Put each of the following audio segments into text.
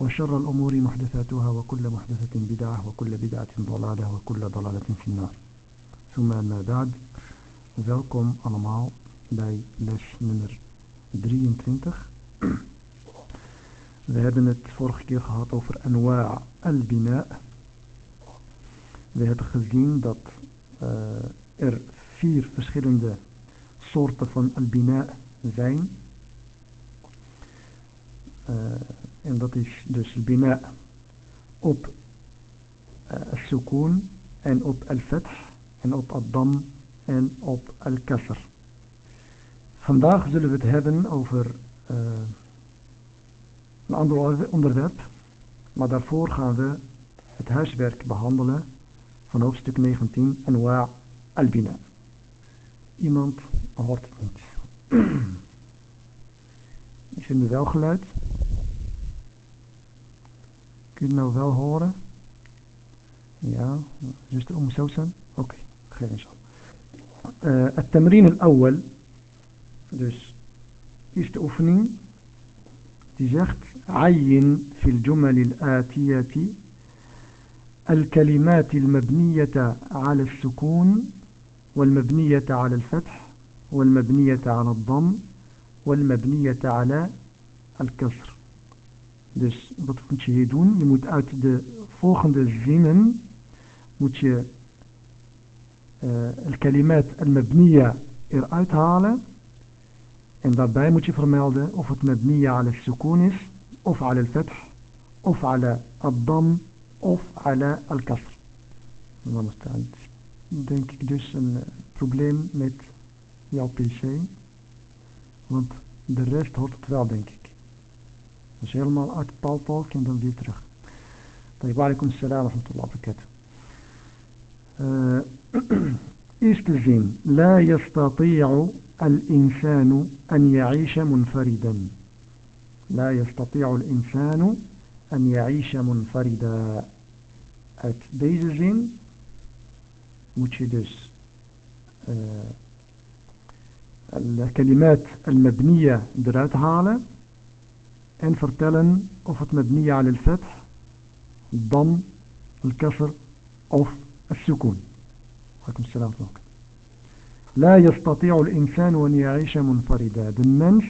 وشر الأمور محدثاتها وكل محدثة بدعة وكل بدعة ضلالة وكل ضلالة في النار ثم أما بعد welkom allemaal bij les nummer 23 we hebben het vorige keer gehad over anwa' al-bina we hebben gezien dat uh, er vier verschillende soorten van al-bina zijn uh, En dat is dus bina op al-sukoon en op al-fath en op al-dam en op al-kasr. Vandaag zullen we het hebben over uh, een ander onderwerp. Maar daarvoor gaan we het huiswerk behandelen van hoofdstuk 19 Anwa' al-Bina. Iemand hoort het niet. Vind er wel geluid. Kun je het nou wel horen? Ja, zuster Om Sousan? Oké, خير إن شاء الله. التمرين الأول dus eerste oefening die zegt عين في الجمل الآتية الكلمات المبنية على السكون والمبنية على الفتح والمبنية على الضم والمبنية على الكسر Dus wat moet je hier doen? Je moet uit de volgende zinnen moet je uh, al-kalimat al-mabniya eruit halen. En daarbij moet je vermelden of het mabniya ala sukoon is, of ala al-fath, of ala al-dam, of ala al-kasr. Denk ik dus een probleem met jouw pc. Want de rest hoort het wel, denk ik. Dus helemaal uit Paltalk en dan weer terug. طيب السلام ورحمة الله وبركاته eerste zin لا يستطيع الإنسان أن يعيش منفردا لا يستطيع الإنسان أن يعيش منفردا uit deze zin moet je dus uh, الكلمات المبنية eruit halen en vertellen of het مبنية على الفتح ضم الكسر of السكون عليكم السلام ورحمة الله لا يستطيع الانسان ان يعيش منفردا de mens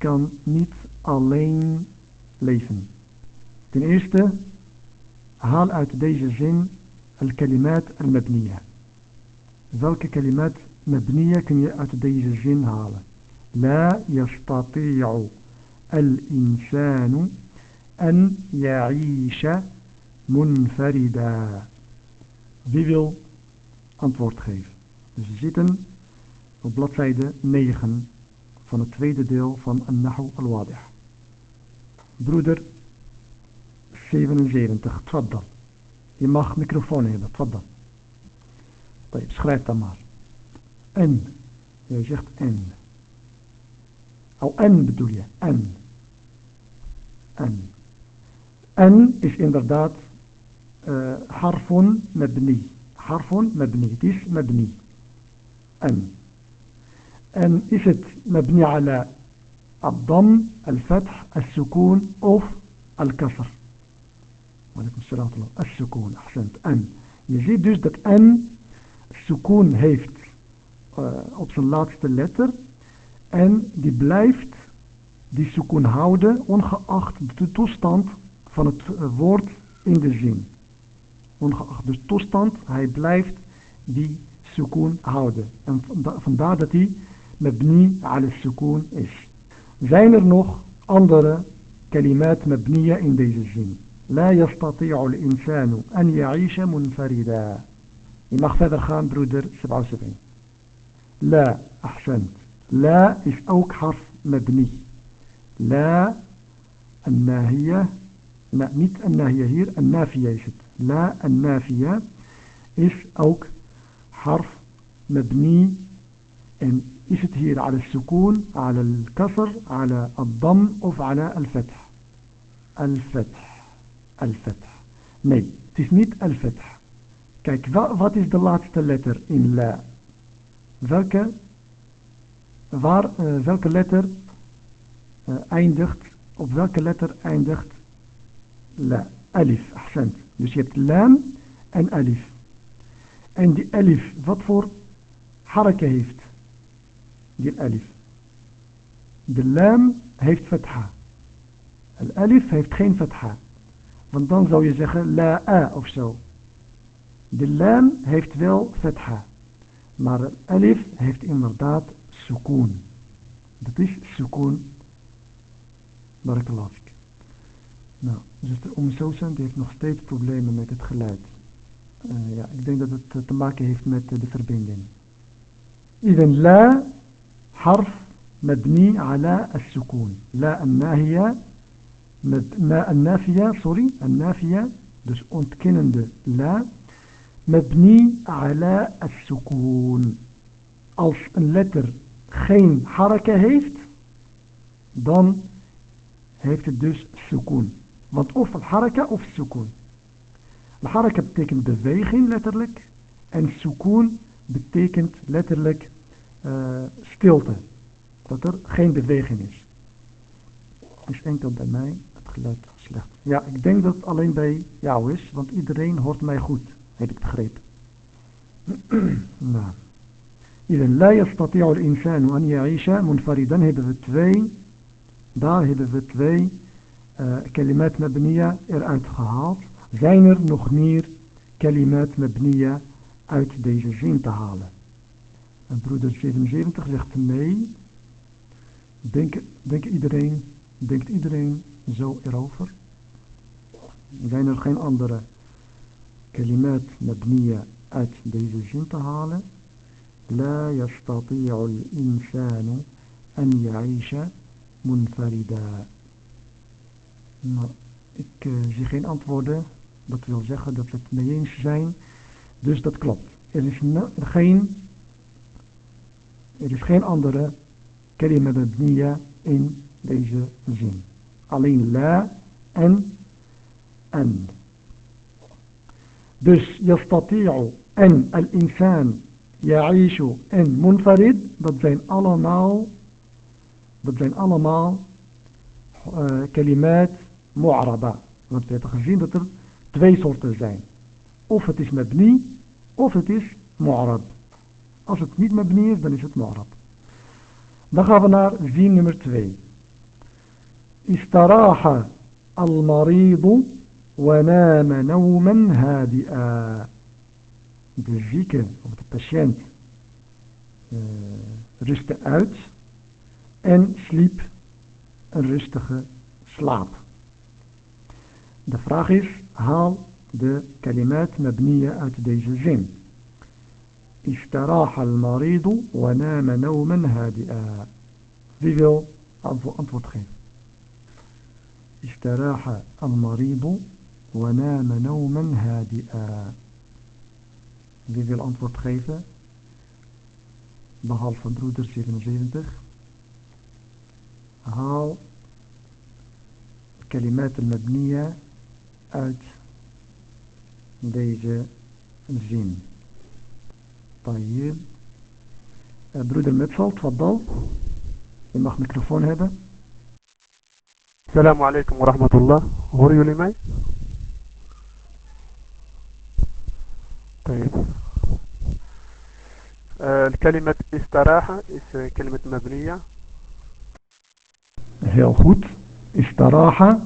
kan niet alleen leven ten eerste haal uit deze zin الكلمات المبنية welke كلمات مبنية kun je uit deze zin halen. لا يستطيع الإنسان an ya'isha munfarida. Wie wil antwoord geven? Dus we zitten op bladzijde 9 van het tweede deel van An-Nahu al-Wadih. Broeder 77, tfaddal. Je mag microfoon hebben, tfaddal. Schrijf dan maar. أن. يا شيخ أن. أو أن بدو لي أن. أن. أن إش إندردات آه، حرف مبني. حرف مبني ديش مبني. أن. أن إشت مبني على الضم الفتح السكون أوف الكسر. وعليكم السلام ورحمة الله. السكون أحسنت. أن. يجي دوش دك أن السكون هيفت. Eh, op zijn laatste letter. En die blijft die sukoon houden, ongeacht de toestand van het eh, woord in de zin. Ongeacht de toestand, hij blijft die sukoon houden. En vandaar dat hij mabni al-sukoon is. Zijn er nog andere kalimaat mabniya in deze zin? La yastati'u al-insanu an ya'isha munfarida. Je mag verder gaan, broeder 77. لا أحسنت لا إش أوك حرف مبني لا الناهية لا ميت الناهية هي النافية يشت لا النافية إش أوك حرف مبني إن إشت هي على السكون على الكسر على الضم أوف على الفتح الفتح الفتح ني تسميت الفتح كيك ذا فاتش دلعت تلتر إن لا welke waar, uh, welke letter uh, eindigt op welke letter eindigt la alif accent dus je hebt lam en alif en die alif wat voor harke heeft die alif. De lam heeft fatha. El alif heeft geen fatha. Want dan zou je zeggen la a of zo. De lam heeft wel fatha. Maar el alif heeft inderdaad sukoon. Dat is sukoon. Barakallahu fik. Nou, zuster Om Sousan heeft nog steeds problemen met het geluid. Uh, ja, ik denk dat het te maken heeft met de verbinding. Even la حرف مبني على السكون لا الناهية ما النافية sorry النافية dus ontkennende la مبني على السكون als een letter geen haraka heeft dan heeft het dus sukoon want of haraka of sukoon haraka betekent beweging letterlijk en sukoon betekent letterlijk uh, stilte. Dat er geen beweging is. Is enkel bij mij het geluid slecht. Ja, ik denk dat het alleen bij jou is, want iedereen hoort mij goed, heb ik begrepen. nou. إذا لا يستطيع الإنسان أن يعيش منفردا hebben we twee daar hebben we twee uh, kalimat mabniya eruit gehaald zijn er nog meer kalimat mabniya uit deze zin te halen En broeder 77 zegt nee. Denk, denk iedereen, denkt iedereen zo erover? Zijn er geen andere kalimat mabniya uit deze zin te halen. La yastati'u al-insanu an ya'isha munfarida. Nou, ik uh, zie geen antwoorden. Dat wil zeggen dat we het mee eens zijn. Dus dat klopt. Er is geen, er is geen andere kalima mabniya in deze zin. Alleen la en en. Dus yastati'u en al-insan ya'ishu en munfarid, dat zijn allemaal dat zijn allemaal uh, kalimaat mu'araba. Want we hebben gezien dat er twee soorten zijn. Of het is mabni, of het is mu'arab. Als het niet mabni is, dan is het mu'rab. Dan gaan we naar zin nummer 2. Istaraha al-maridu wa nama nawman hadi'a. De zieke of de patiënt uh, rustte uit en sliep een rustige slaap. De vraag is, haal de kalimaat mabniya uit deze zin. استراح المريض ونام نوما هادئا Wie wil antwoord geven? استراح المريض ونام نوما هادئا Wie wil antwoord geven? Behalve broeder 77. Haal kalimat al-mabniya uit deze zin. طيب broeder Metval, تفضل je mag microfoon hebben السلام عليكم ورحمة الله horen jullie mij طيب. آه، الكلمة استراحة كلمة مبنية. heel goed استراحة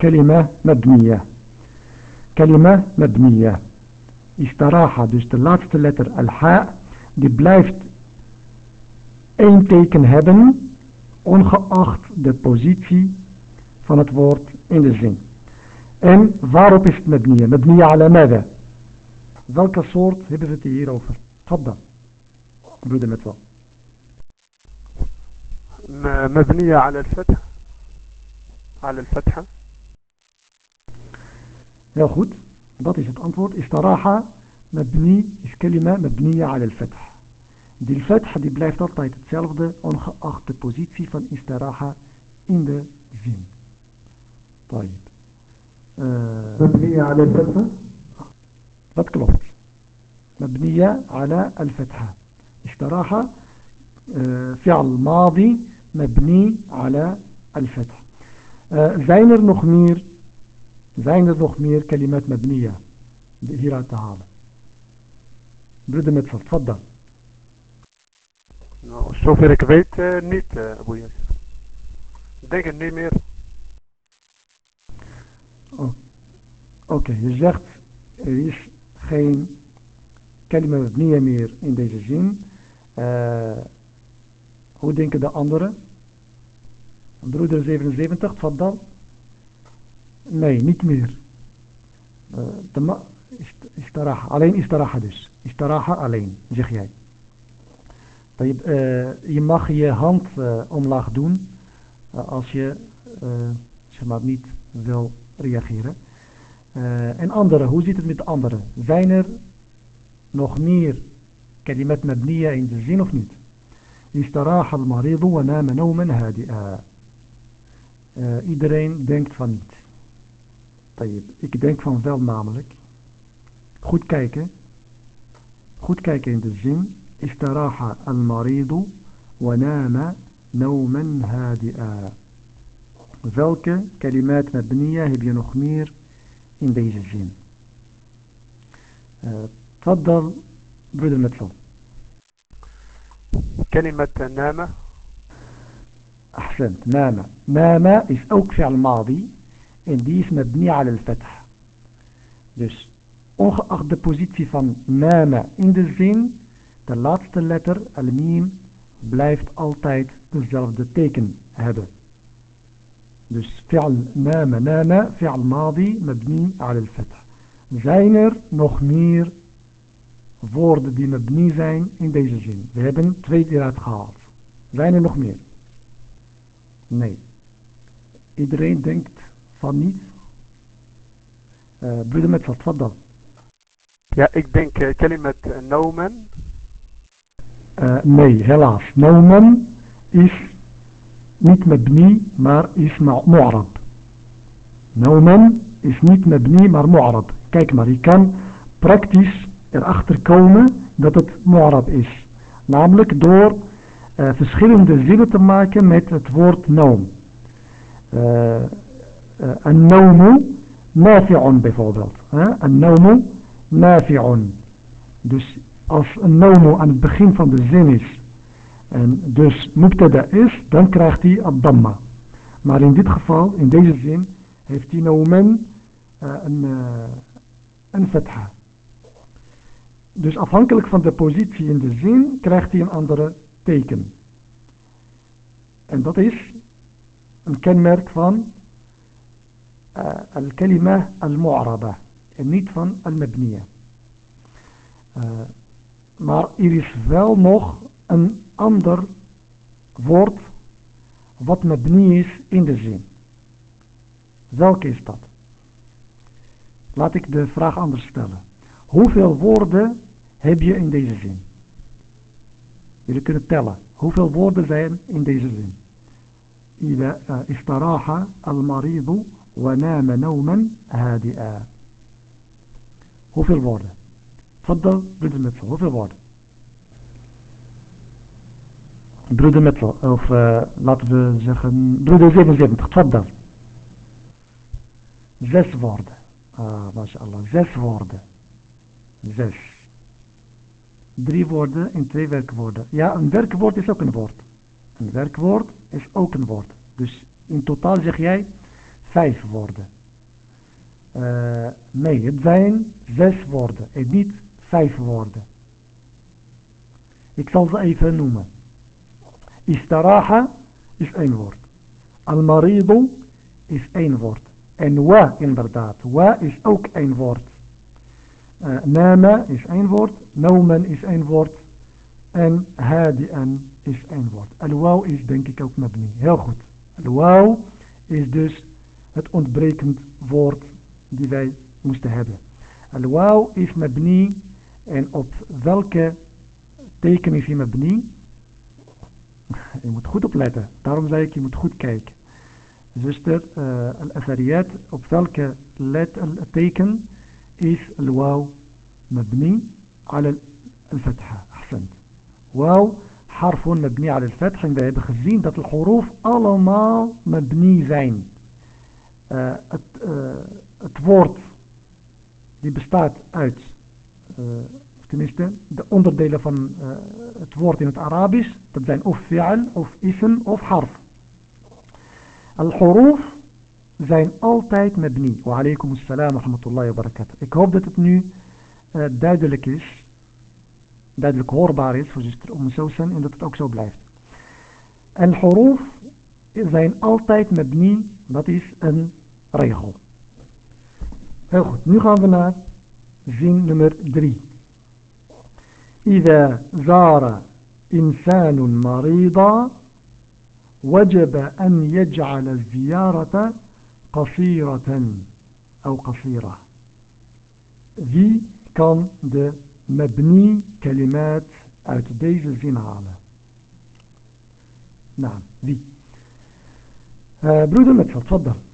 كلمة مبنية. كلمة مبنية. استراحة dus de laatste letter الحاء. die blijft een teken hebben ongeacht de positie van het woord in de zin. En waarop is het met Mabnia ala mada? Welke soort hebben we het hier over? Tfadda. Broeder met wel. مبنية على الفتح على الفتحة Heel goed. Dat is het antwoord. Istaraha mabni is kalima mabniya ala al-fath. Die fath die blijft altijd hetzelfde ongeacht de positie van istaraha in de zin. طيب. مبنية على الفتحة Dat klopt. مبنية على الفتحة. استراحة فعل ماضي مبني على الفتح. zijn er nog meer zijn er nog meer kalimat mabniya hieruit te halen? Broeder Metsel, tfaddal. Nou, zover ik weet uh, niet, uh, Abu Yasser. Denk het niet meer. Oké, okay, je zegt er is geen kalima mabniya meer in deze zin. Uh, hoe denken de anderen? Broeder 77, tfaddal. Nee, niet meer. Uh, istaraha. Alleen istaraha dus. Istaraha alleen, zeg jij. Uh, je mag je hand omlaag doen als je zeg maar niet wil reageren. En anderen, hoe zit het met de anderen? Zijn er nog meer kalimat mabniya in de zin of niet? Istaraha al-maridu wa nama nawman hadi'a. Iedereen denkt van niet. Ik denk van wel namelijk. Goed kijken. Goed kijken in de zin. Istaraha al-maridu wa nama nauman hadi'a. Welke kalimaat mabniya heb je nog meer in deze zin? تفضل broeder Metzl. كلمة نام أحسنت نام نام is ook فعل ماضي en die is mabni al al-fath. Dus ongeacht de positie van nama in de zin, de laatste letter, al-mim, blijft altijd dezelfde teken hebben. dus fi'al nama nama, fi'al madi, mabni al al-fath. Zijn er nog meer woorden die mabni zijn in deze zin? We hebben twee eruit gehaald. Zijn er nog meer? Nee. Iedereen denkt van niet. Uh, broeder met wat dan? Ja, ik denk uh, kalimat uh, nomen. Uh, nee, helaas. Nomen is niet mebni, maar is mu'arab. Nomen is niet mebni, maar mu'arab. Kijk maar, je kan praktisch erachter komen dat het mu'arab is. Namelijk door eh, verschillende zinnen te maken met het woord noom. Uh, eh, een eh, noumu nafi'un bijvoorbeeld. Een noumu nafi'un. Dus als een noumu aan het begin van de zin is en dus mubtada is, dan krijgt hij dhamma. Maar in dit geval, in deze zin, heeft hij nou een, uh. Dus afhankelijk van de positie in de zin, krijgt hij een andere teken. En dat is een kenmerk van uh, al-kalima al-mu'araba en niet van al-mabniya. Maar er is wel nog een ander woord wat mabni is in de zin. Welke is dat? Laat ik de vraag anders stellen. Hoeveel woorden heb je in deze zin? Jullie kunnen tellen. Hoeveel woorden zijn in deze zin? إذا استراح المريض ونام نوما هادئا hoeveel woorden تفضل broeder Metsel hoeveel woorden broeder Metel, of eh, laten we zeggen, broeder 77, tfaddal. Zes woorden. Ah, mashallah, zes woorden. Zes. Drie woorden en twee werkwoorden. Ja, een werkwoord is ook een woord. Een werkwoord is ook een woord. Dus in totaal zeg jij vijf woorden. Eh, nee, het zijn zes woorden en niet vijf woorden. Ik zal ze even noemen. Istaraha is één woord. Al-maridu is één woord. En wa inderdaad. Wa is ook één woord. Uh, is één woord. Naumen is één woord. En hadi'an is één woord. Al-waw is denk ik ook mabni. Heel goed. Al-waw is dus het ontbrekend woord die wij moesten hebben. Al-wauw is mabni en op welke teken is hij mabni? Je moet goed opletten. Daarom zei ik, je moet goed kijken. Zuster, uh, al-athariyat, op welke let, teken is al-wauw mabni al-fatha. Ahsend. Wauw, harfun mabni al-fatha. En we hebben gezien dat de huruf allemaal mabni zijn. Uh, het, uh, het woord die bestaat uit, uh, tenminste de onderdelen van uh, het woord in het Arabisch, dat zijn of fi'al, of ism, of harf. Al-huruf zijn altijd mabni. Wa alaikum assalam wa rahmatullahi wa barakatuh. Ik hoop dat het nu uh, duidelijk is, duidelijk hoorbaar is voor zuster Om Sousan en dat het ook zo blijft. Al-huruf zijn altijd mabni, dat is een regel. Heel goed, nu gaan we naar zin nummer 3. إذا زار إنسان مريضا وجب أن يجعل الزيارة قصيرة أو قصيرة. ذي كان د مبني كلمات uit deze zin نعم ذي برودو Uh.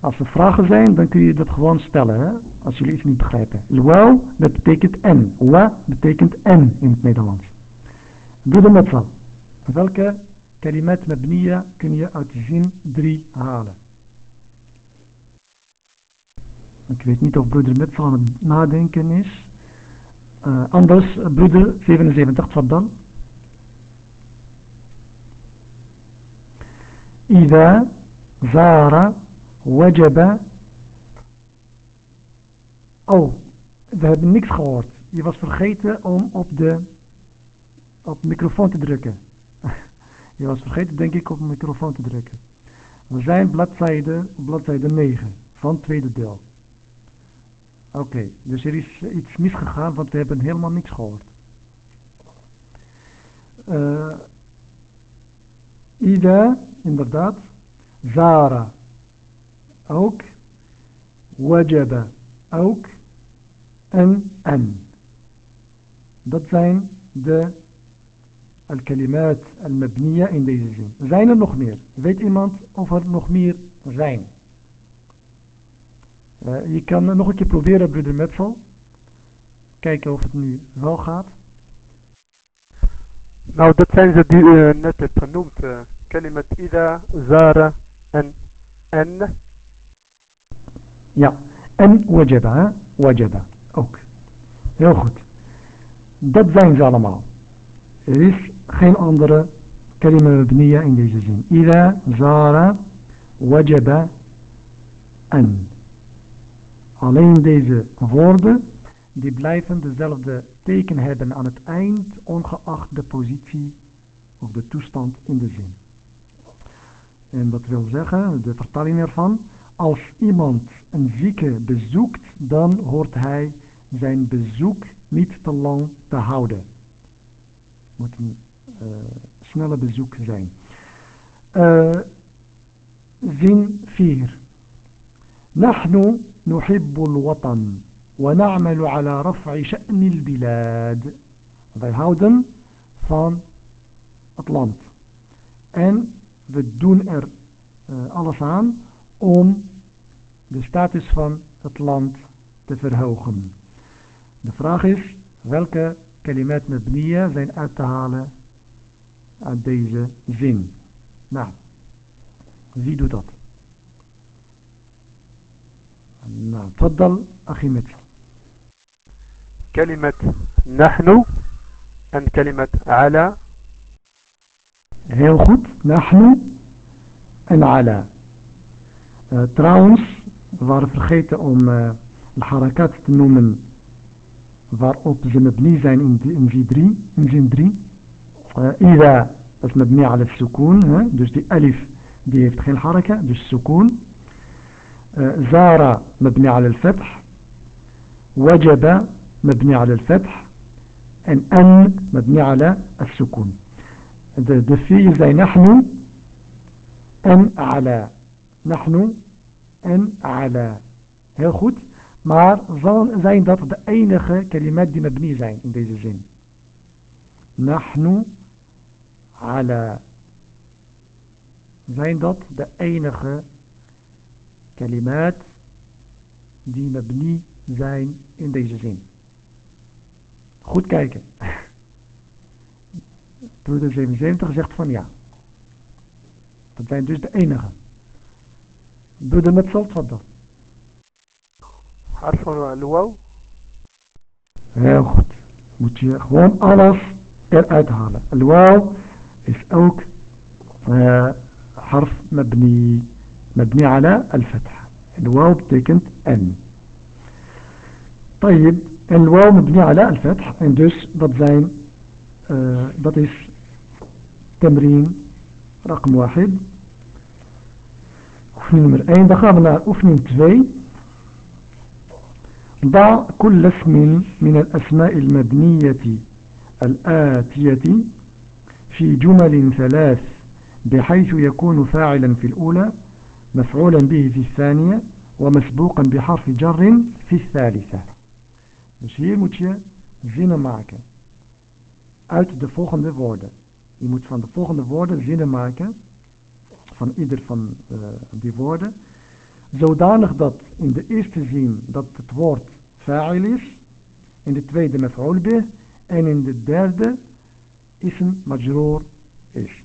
Als er vragen zijn, dan kun je dat gewoon stellen, hè? als jullie iets niet begrijpen. Dus wel, dat betekent en. Wa betekent en in het Nederlands. Doe de Welke Welke kalimat bnia kun je uit zin 3 halen? Ik weet niet of broeder Metzal aan het nadenken is. Eh, anders, eh, broeder 77, wat dan? Ida, Zara, wajaba. Oh, we hebben niks gehoord. Je was vergeten om op de, op microfoon te drukken. Je was vergeten denk ik op de microfoon te drukken. We zijn bladzijde, bladzijde 9 van het tweede deel. Oké, dus er is iets misgegaan want we hebben helemaal niks gehoord. Uh, Ida, inderdaad. Zara, ook, wajaba ook en en. Dat zijn de al-kalimaat al-mabniya in deze zin. Zijn er nog meer? Weet iemand of er nog meer zijn? Uh, je kan nog een keer proberen, broeder Metzel. Kijken of het nu wel gaat. Nou, dat zijn ze die u uh, net hebt genoemd. Uh, kalimat ida, zara en en. Ja, en wajaba, wajaba, ook. Heel goed. Dat zijn ze allemaal. Er is geen andere kalima mabniya in deze zin. Ida, zara, wajaba, en. Alleen deze woorden, die blijven dezelfde teken hebben aan het eind, ongeacht de positie of de toestand in de zin. En dat wil zeggen, de vertaling ervan, als iemand een zieke bezoekt, dan hoort hij zijn bezoek niet te lang te houden. Het moet een uh, snelle bezoek zijn. Uh, zin 4. نحن نحب الوطن ونعمل على رفع شأن البلاد. Wij houden van het land. En we doen er uh, alles aan om de status van het land te verhogen. De vraag is welke kalimat mabniya zijn uit te halen uit deze zin. Nou, wie doet dat? Nou, تفضل أخي متر كلمة نحن en كلمة على heel goed نحن en على uh, trouwens ظرف الخيط أم الحركات تنو من ظر أوب زي مبني زين إن جدري إذا بس مبني على السكون ها دوش دي ألف دي يفتخي الحركة دوش السكون زار مبني على الفتح وجب مبني على الفتح أن أن مبني على السكون ده, ده زي نحن أن على نحن en ala. Heel goed. Maar zijn dat de enige kalimat die mabni zijn in deze zin? Nahnu ala. Zijn dat de enige kalimat die mabni zijn in deze zin? Goed kijken. Broeder 77 zegt van ja. Dat zijn dus de enige. بدون ما تصل تفضل. حرف الواو. ياخد متي اخوان الف الات هنا الواو إس أوك آه، حرف مبني مبني على الفتحة. الواو بتيكنت أن. طيب الواو مبني على الفتح. اندوس دات زين آه، دات إس تمرين رقم واحد. oefening nummer 1. Dan gaan we naar oefening 2. ضع كل اسم من الأسماء المبنية الآتية في جمل ثلاث بحيث يكون فاعلا في الأولى مفعولا به في الثانية ومسبوقا بحرف جر في الثالثة. مش هي متيا زينة معك out the following words you must from the following words zinnen van ieder van uh, die woorden, zodanig dat in de eerste zin dat het woord fa'il is, in de tweede maf'ul bih en in de derde ism majroor is.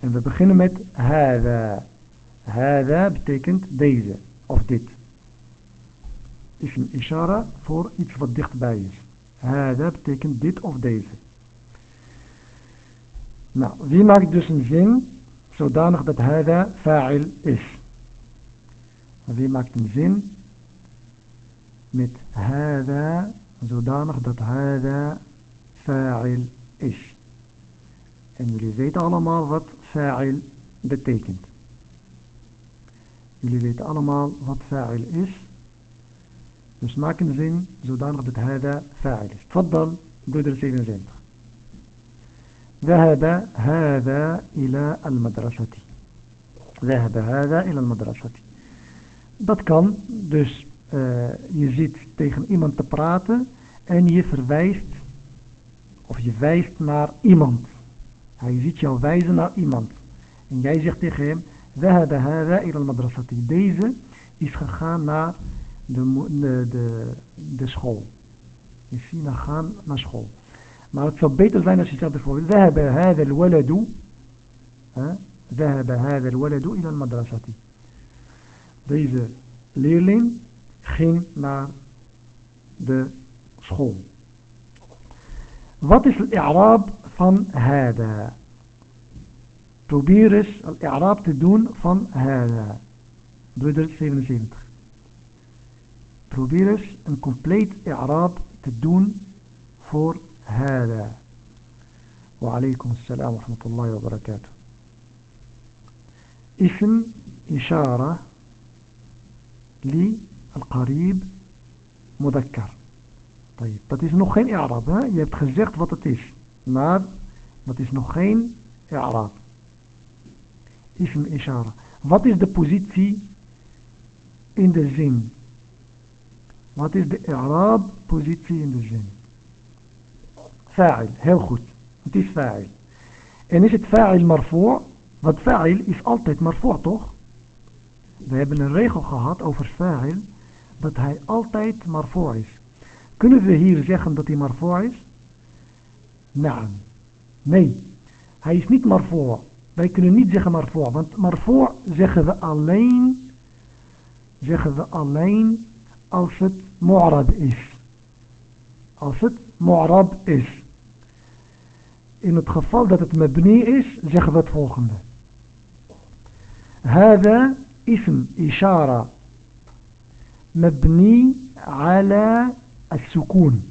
En we beginnen met hada. Hada betekent deze of dit. Ism ishara voor iets wat dichtbij is. Hada betekent dit of deze. Nou, wie maakt dus een zin zodanig dat hada fa'il is? Wie maakt een zin met hada zodanig dat hada fa'il is? En jullie weten allemaal wat fa'il betekent. Jullie weten allemaal wat fa'il is. Dus maak een zin zodanig dat hada fa'il is. Tfaddal, broeder 77. ذهب هذا إلى المدرسة ذهب هذا إلى المدرسة Dat kan, dus uh, je zit tegen iemand te praten en je verwijst of je wijst naar iemand. Hij ziet jou wijzen naar iemand. En jij zegt tegen hem, ذهب هذا إلى المدرسة. Deze is gegaan naar de, de, de, de school. Is hij gaan naar school. Maar het zou beter zijn als je zegt bijvoorbeeld ذهب هذا الولد ذهب هذا الولد إلى المدرسة Deze leerling ging naar de school. Wat is het i'raab van hada? Probeer eens het i'raab te doen van hada. Broeder 77. Probeer eens een compleet i'raab te doen voor هذا. وعليكم السلام ورحمة الله وبركاته. اسم إشارة للقريب مذكر. طيب تتيس نخين إعراب ها؟ يا يبتخزيق تفتتيس ماذا تتيس نخين إعراب. اسم إشارة. What is the position in the zin? What is the إعراب position in the zin? Fa'il, heel goed. Het is fa'il. En is het fa'il marfu'? Want fa'il is altijd marfu' toch? We hebben een regel gehad over fa'il dat hij altijd marfu' is. Kunnen we hier zeggen dat hij marfu' is? Naam. Nee. Hij is niet marfu'. Wij kunnen niet zeggen marfu', want marfu' zeggen we alleen zeggen we alleen als het mu'rab is. Als het mu'rab is. In het geval dat het mabni is, zeggen we het volgende. هذا اسم إشارة مبني على السكون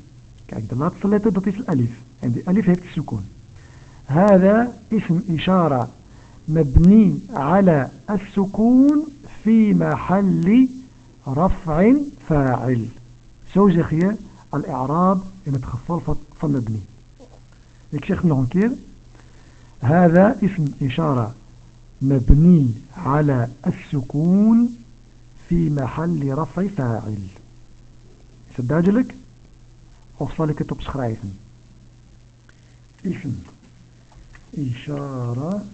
kijk de laatste letter dat is alif en die alif heeft سكون هذا اسم إشارة مبني على السكون في محل رفع فاعل zo zeg je al-i'raab in het geval van mabni Een keer. هذا اسم إشارة مبني على السكون في محل رفع فاعل is het duidelijk of zal ik het opschrijven اسم إشارة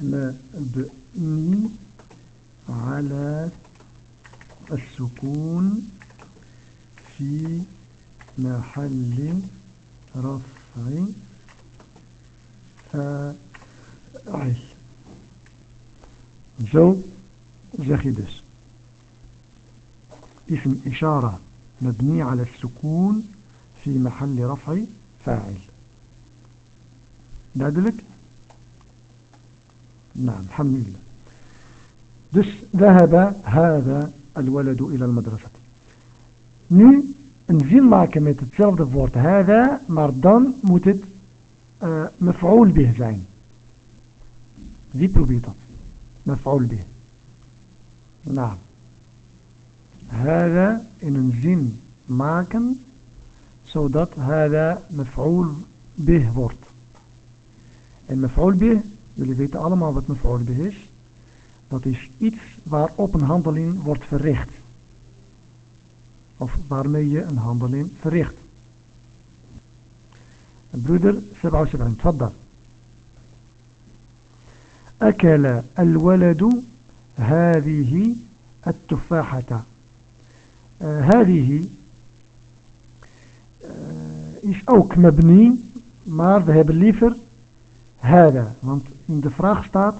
مبني على السكون في محل رفع فاعل je dus اسم إشارة مبني على السكون في محل رفع فاعل. duidelijk نعم الحمد لله. dus ذهب هذا الولد إلى المدرسة. nu een zin maken met hetzelfde woord hada, maar dan moet het eh, uh, mef'ul bih zijn. Wie probeert dat? Mef'ul bih. Nou. Hada in een zin maken, zodat hada mef'ul bih wordt. En mef'ul bih, jullie weten allemaal wat mef'ul bih is. Dat is iets waarop een handeling wordt verricht. Of waarmee je een handeling verricht. Broeder 77, تفضل. أكل الولد هذه التفاحة uh, هذه uh, is ook mabni maar we hebben liever هذا want in de vraag staat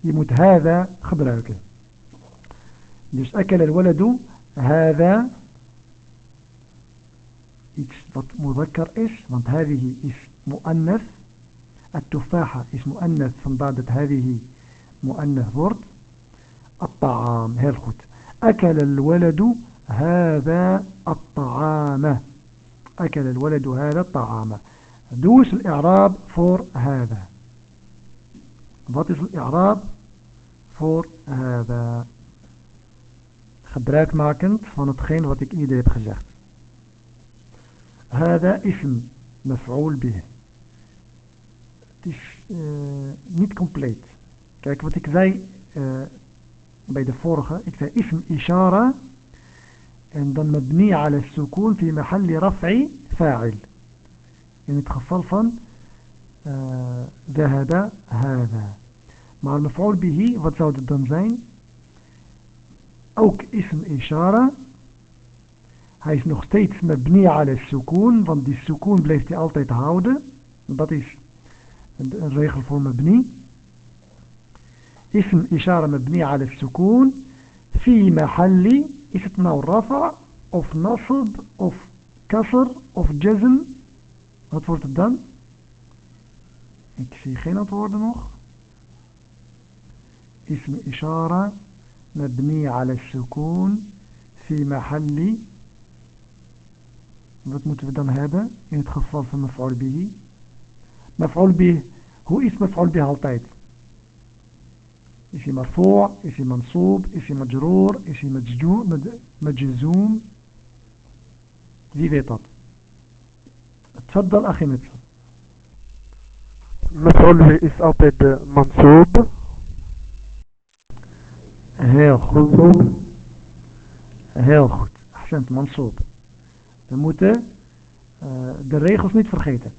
je moet هذا gebruiken. Dus أكل الولد هذا إكس مذكر إيش؟ فانت هذه إيش؟ مؤنث. التفاحة إيش؟ مؤنث. فانت هذه مؤنث ورد الطعام. heel goed أكل الولد هذا الطعام. أكل الولد هذا الطعام. doe eens الإعراب voor هذا. wat is الإعراب voor هذا. gebruik makend van hetgeen wat ik eerder heb gezegd هذا اسم مفعول به. 't is niet compleet kijk wat ik zei bij de vorige ik zei اسم إشارة en مبني على السكون في محل رفع فاعل. يعني تخصصا uh, ذهب هذا. مع المفعول به wat zou dan ook اسم إشارة hij is nog steeds mabni ala sukoon want die sukoon blijft hij altijd houden dat is een, een regel voor mabni ism ishara mabni ala sukoon fi mahalli is het nou rafa of nasb of kasr of jazm wat wordt het dan Ik zie geen antwoorden nog. اسم إشارة مبني على السكون في محل Wat moeten we dan hebben in het geval van maf'ul bihi maf'ul bih hoe is maf'ul bih altijd is hij marfu' is hij mansoob is hij majroor is hij majzoom wie weet dat تفضل أخي متفضل مفعول is altijd mansoob. Heel goed. Heel goed. Accent mansoob. We moeten uh, de regels niet vergeten.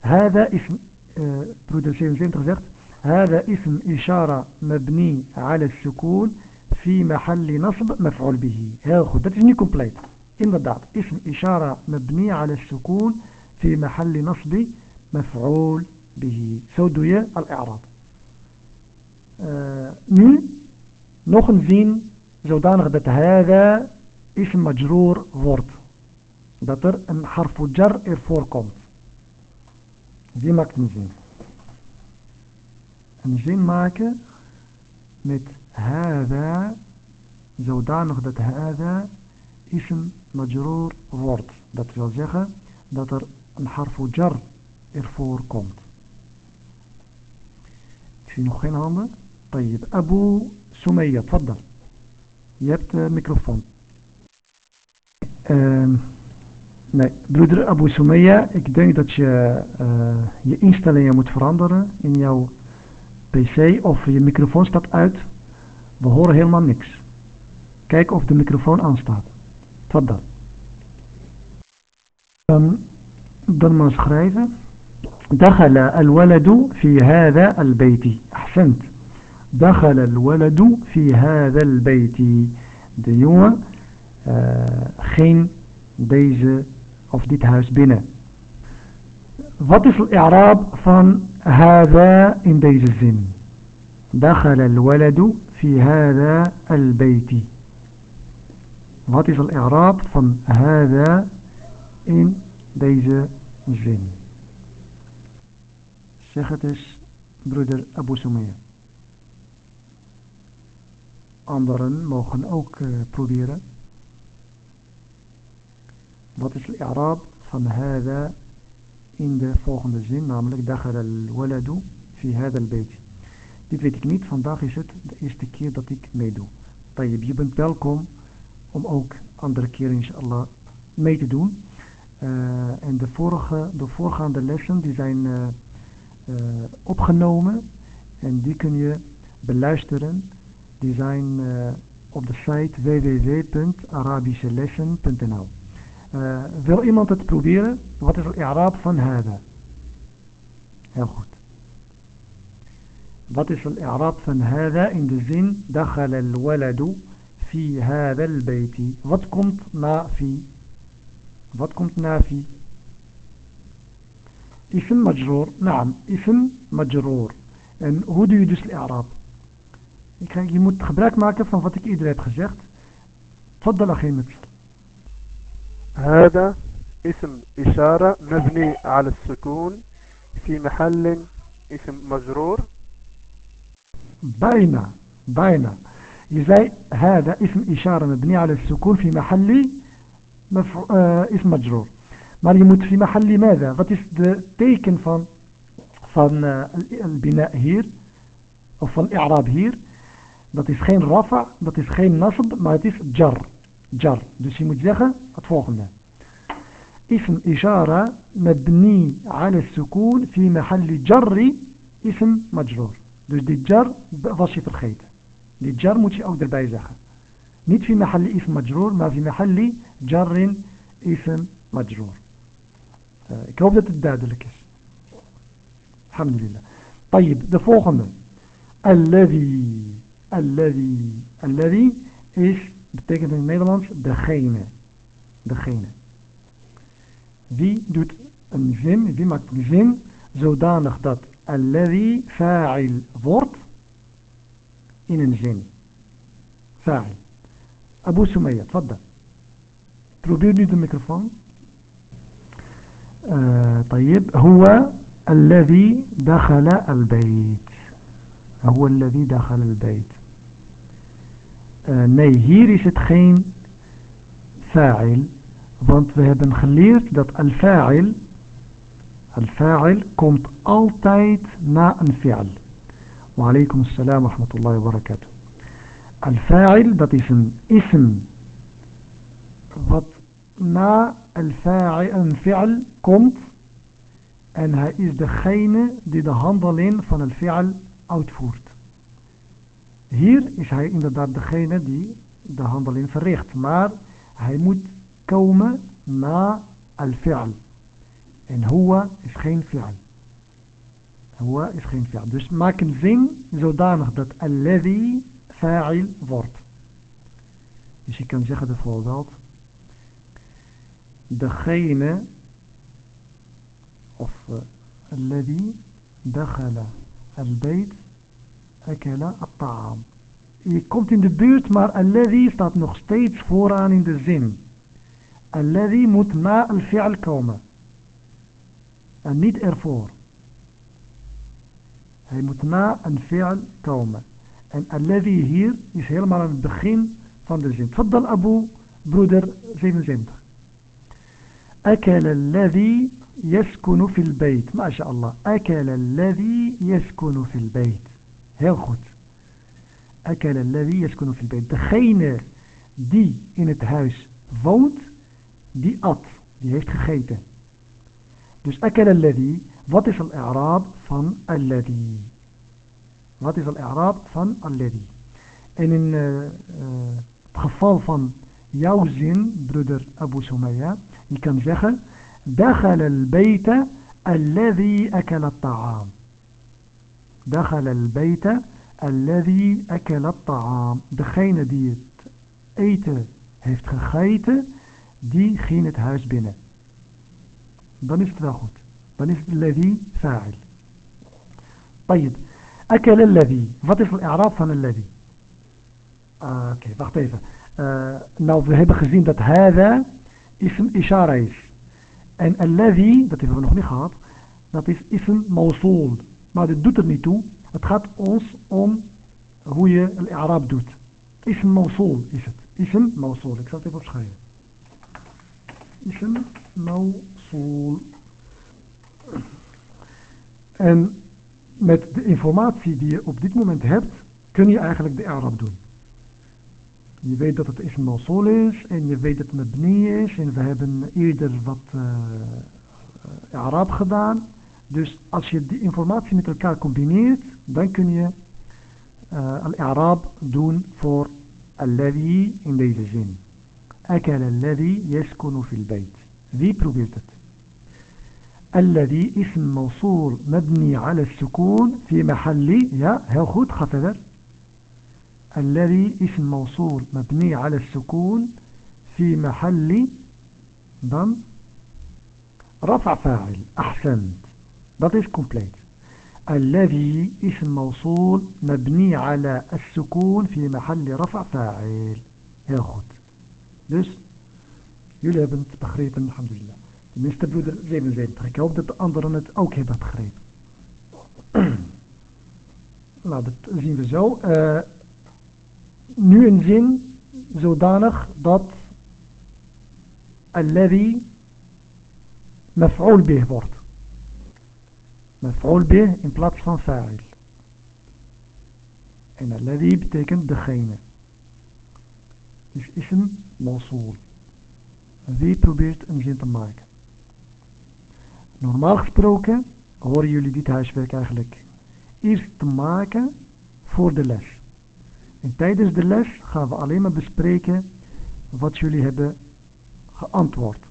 اسم uh, broeder 77 zegt هذا اسم إشارة مبني على السكون في محل نصب مفعول به heel goed dat is niet compleet inderdaad اسم إشارة مبني على السكون في محل نصب مفعول bihi. Zo doe je al-i'rab. Uh, nu nog een zin zodanig dat hada is majroor wordt. Dat er een harfu jar ervoor komt. Wie maakt een zin? Een zin maken met hada zodanig dat hada ism majroor wordt. Dat wil zeggen dat er een harfu jar ervoor komt. Ik zie nog geen handen. طيب Abu Sumaya, تفضل. Microfoon. Uh, nee, broeder Abu Sumaya, ik denk dat je uh, je instellingen moet veranderen in jouw pc of je microfoon staat uit. We horen helemaal niks. Kijk of de microfoon aanstaat. Wat dan? Dan, dan maar schrijven. دخل الولد في هذا البيت أحسنت دخل الولد في هذا البيت de jongen uh, ging deze of dit huis binnen. Wat is al-i'raab van hada in deze zin? Dakhala al-waladu fi hada al-bayti. Wat is al-i'raab van hada in deze zin? Zeg het eens, broeder Abu Sumaya. Anderen mogen ook uh, proberen. Wat is al-i'raab van hada in de volgende zin, namelijk Dagar al-waladu fi hada al-bayt. Dit weet ik niet, vandaag is het de eerste keer dat ik meedoe. Tayyib, je bent welkom om ook andere keer inshallah mee te doen. Uh, en de, vorige, de voorgaande lessen die zijn uh, opgenomen en die kun je beluisteren. Die zijn op de site www.arabischelessen.nl eh, wil iemand het proberen? Wat is de Arab van hada? Heel goed. Wat is de Arab van hada in de zin dakhal al-waladu fi hada al-bayti? Wat komt na fi? Wat komt na fi? Ism majroor. Naam, ism majroor. En hoe doe je dus de Arab? Je moet gebruik maken van wat ik iedereen heb gezegd. Tot de lachimetski. هذا اسم إشارة مبني على السكون في محل اسم مجرور. بين بين إذا هذا اسم إشارة مبني على السكون في محل مفع... آه اسم مجرور. maar je في محل ماذا؟ Wat is de teken van van uh, البناء hier of van i'raab hier dat is geen rafa dat is geen nasb maar het is jar جر دو دوس مجزخة أتفوقنا اسم إشارة مبني على السكون في محل جر اسم مجرور. دوس دي جر بضشف الخيط. دي جر موشي أقدر بايزخة نيت في محل اسم مجرور ما في محل جر اسم مجرور. آه، كوبدة الداد لكس الحمد لله. طيب دفوقنا الذي الذي الذي اسم betekent in het Nederlands degene. Degene. Wie doet een zin, wie maakt een zin zodanig dat alladhi fa'il wordt in een zin. Fa'il. Abu Sumayya, tfadda. Probeer nu de microfoon. طيب هو الذي دخل البيت هو الذي دخل البيت Uh, nee, hier is het geen fa'il. Want we hebben geleerd dat al-fa'il al-fa'il komt altijd na een fi'al. Wa alaikum assalam wa rahmatullahi wa barakatuh. Al-fa'il dat is een ism wat na al-fa'il een fi'al komt en hij is degene die de handeling van al-fi'al uitvoert. Hier is hij inderdaad degene die de handeling verricht. Maar hij moet komen na al-fi'al. En huwa is geen fi'al. Huwa is geen fi'al. Dus maak een zin zodanig dat alladhi fa'il wordt. Dus je kan zeggen bijvoorbeeld. Degene of uh, alladhi dakhala al-bayt akela at-ta'am. Je komt in de buurt, maar alladhi staat nog steeds vooraan in de zin. Alladhi moet na al-fi'al komen. En niet ervoor. Hij moet na een fi'al komen. En alladhi hier is helemaal aan het begin van de zin. Faddal Abu, broeder 77. أكل الذي يسكن في البيت ما شاء الله أكل الذي يسكن في البيت Heel goed. Akele levi yaskunu fil bayt. Degene die in het huis woont, die at, die heeft gegeten. Dus akele levi, wat is al-i'raab van alladhi? Wat is al-i'raab van alladhi? En in uh, uh, het geval van jouw zin, broeder Abu Sumaya, je kan zeggen, dakhala al-bayta alladhi akala at-ta'am. دخل البيت الذي أكل الطعام. دخين ديت. أيت هيفت خيت دي خينة هاش بنا. ضنفت داخل ضنفت الذي فاعل. طيب. أكل الذي. فطف الإعراب فن الذي. آه، أوكي. بختيفة آه، نو ذهب خزين دات هذا اسم إشارة إيش؟ أن الذي دات إذا خاط دات اسم موصول. Maar dit doet er niet toe. Het gaat ons om hoe je al-i'raab doet. Ism mausul is het. Ism mausul ik zal het even opschrijven. Ism mausul en met de informatie die je op dit moment hebt, kun je eigenlijk de Arab doen. Je weet dat het ism mausul is en je weet dat het mabni is. En we hebben eerder wat Arab gedaan. Dus als je die informatie met elkaar combineert, dan kun je uh, al-Arab doen voor alladhi in deze zin. Akal alladhi yaskunu fil bayt. Wie probeert het? الذي اسم موصول مبني على السكون في محل يا ga verder الذي اسم موصول مبني على السكون في محل dan رفع فاعل أحسنت dat is compleet الذي اسم موصول مبني على السكون في محل رفع فاعل heel goed dus jullie hebben het begrepen alhamdulillah Tenminste broeder 77. Ik hoop dat de anderen het ook hebben begrepen. nou, dat zien we zo. Uh, nu een zin zodanig dat alladhi maf'ul bih wordt. Maf'ul bih in plaats van fa'il. En alladhi betekent degene. Dus is een mausul. Wie probeert een zin te maken? Normaal gesproken horen jullie dit huiswerk eigenlijk eerst te maken voor de les. En tijdens de les gaan we alleen maar bespreken wat jullie hebben geantwoord.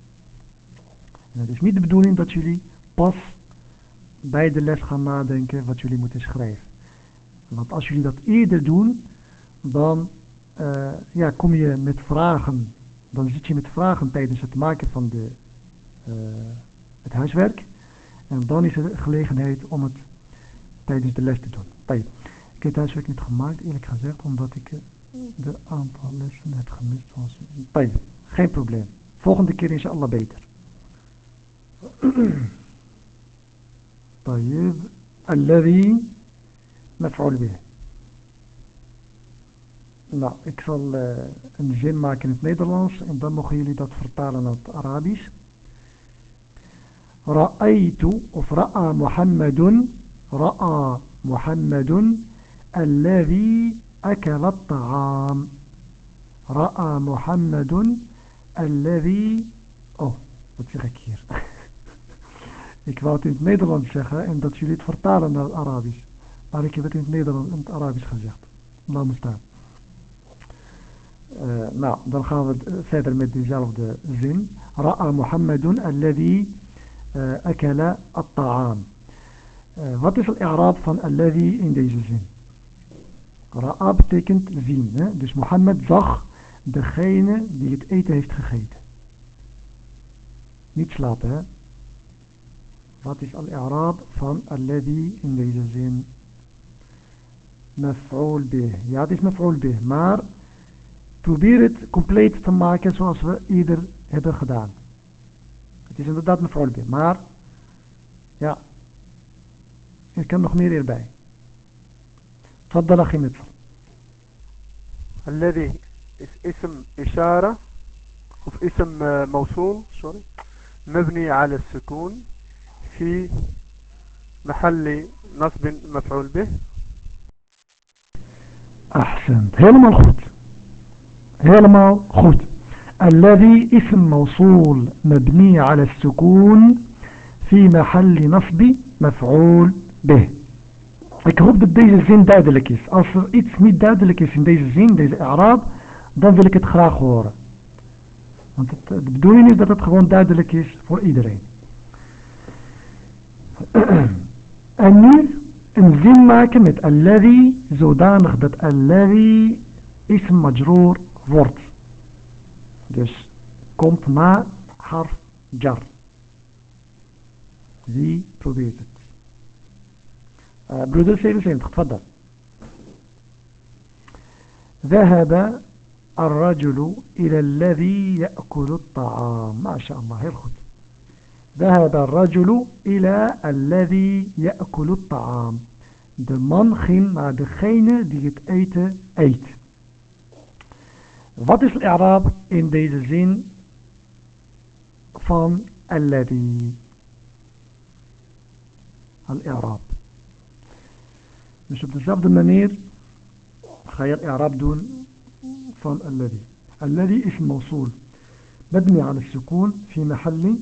En het is niet de bedoeling dat jullie pas bij de les gaan nadenken wat jullie moeten schrijven. Want als jullie dat eerder doen, dan uh, ja, kom je met vragen. Dan zit je met vragen tijdens het maken van de... Uh, het huiswerk. En dan is er gelegenheid om het tijdens de les te doen. Ik heb het huiswerk niet gemaakt, eerlijk gezegd, omdat ik de aantal lessen heb gemist. Was. Geen probleem. Volgende keer is Allah beter. طيب الذي مفعول به. لا اكسل الجيم ما كانت نيدرلانس انضم خيو لي دات فرطالنا العربيش رأيت افرا محمد رأى محمد الذي أكل الطعام. رأى محمد الذي أو تفكير oh, Ik wou het in het Nederlands zeggen en dat jullie het vertalen naar het Arabisch. Maar ik heb het in het Nederlands en het Arabisch gezegd. Laat me staan. Eh, nou, dan gaan we eh, verder met dezelfde zin. Ra'a Muhammadun alladhi eh, akala at-ta'am. Wat is de i'raab van alladhi in deze zin? Ra'a betekent zien. Hè? Dus Mohammed zag degene die het eten heeft gegeten. Niet slapen, hè? Wat is al-i'raab van alladhi in deze zin? Maf'ul bih. Ja, het is maf'ul bih. Maar probeer het compleet te maken zoals we eerder hebben gedaan. Het is inderdaad mevrouw bih. Maar, ja, er kan nog meer erbij. تفضل أخي مصر الذي اسم إشارة وفي اسم موصول سوري مبني على السكون في محل نصب مفعول به أحسنت helemaal goed helemaal goed الذي اسم موصول مبني على السكون في محل نصب مفعول به Ik hoop dat deze zin duidelijk is. Als er iets niet duidelijk is in deze zin, deze Arab, dan wil ik het graag horen. Want het, de bedoeling is dat het gewoon duidelijk is voor iedereen. أنير انزيم ما كمت الذي زودان خدت الذي اسم مجرور ورد دس كومت ما حرف جر. زي بروبيتت برودر سيد سيد تفضل. ذهب الرجل إلى الذي يأكل الطعام. ما شاء الله يرخد ذهب الرجل إلى الذي يأكل الطعام. De man ging naar degene die het eten eet wat is الإعراب in deze zin van الذي? الإعراب. Dus op dezelfde manier ga je الإعراب doen van الذي. الذي اسم موصول. مبني على السكون في محل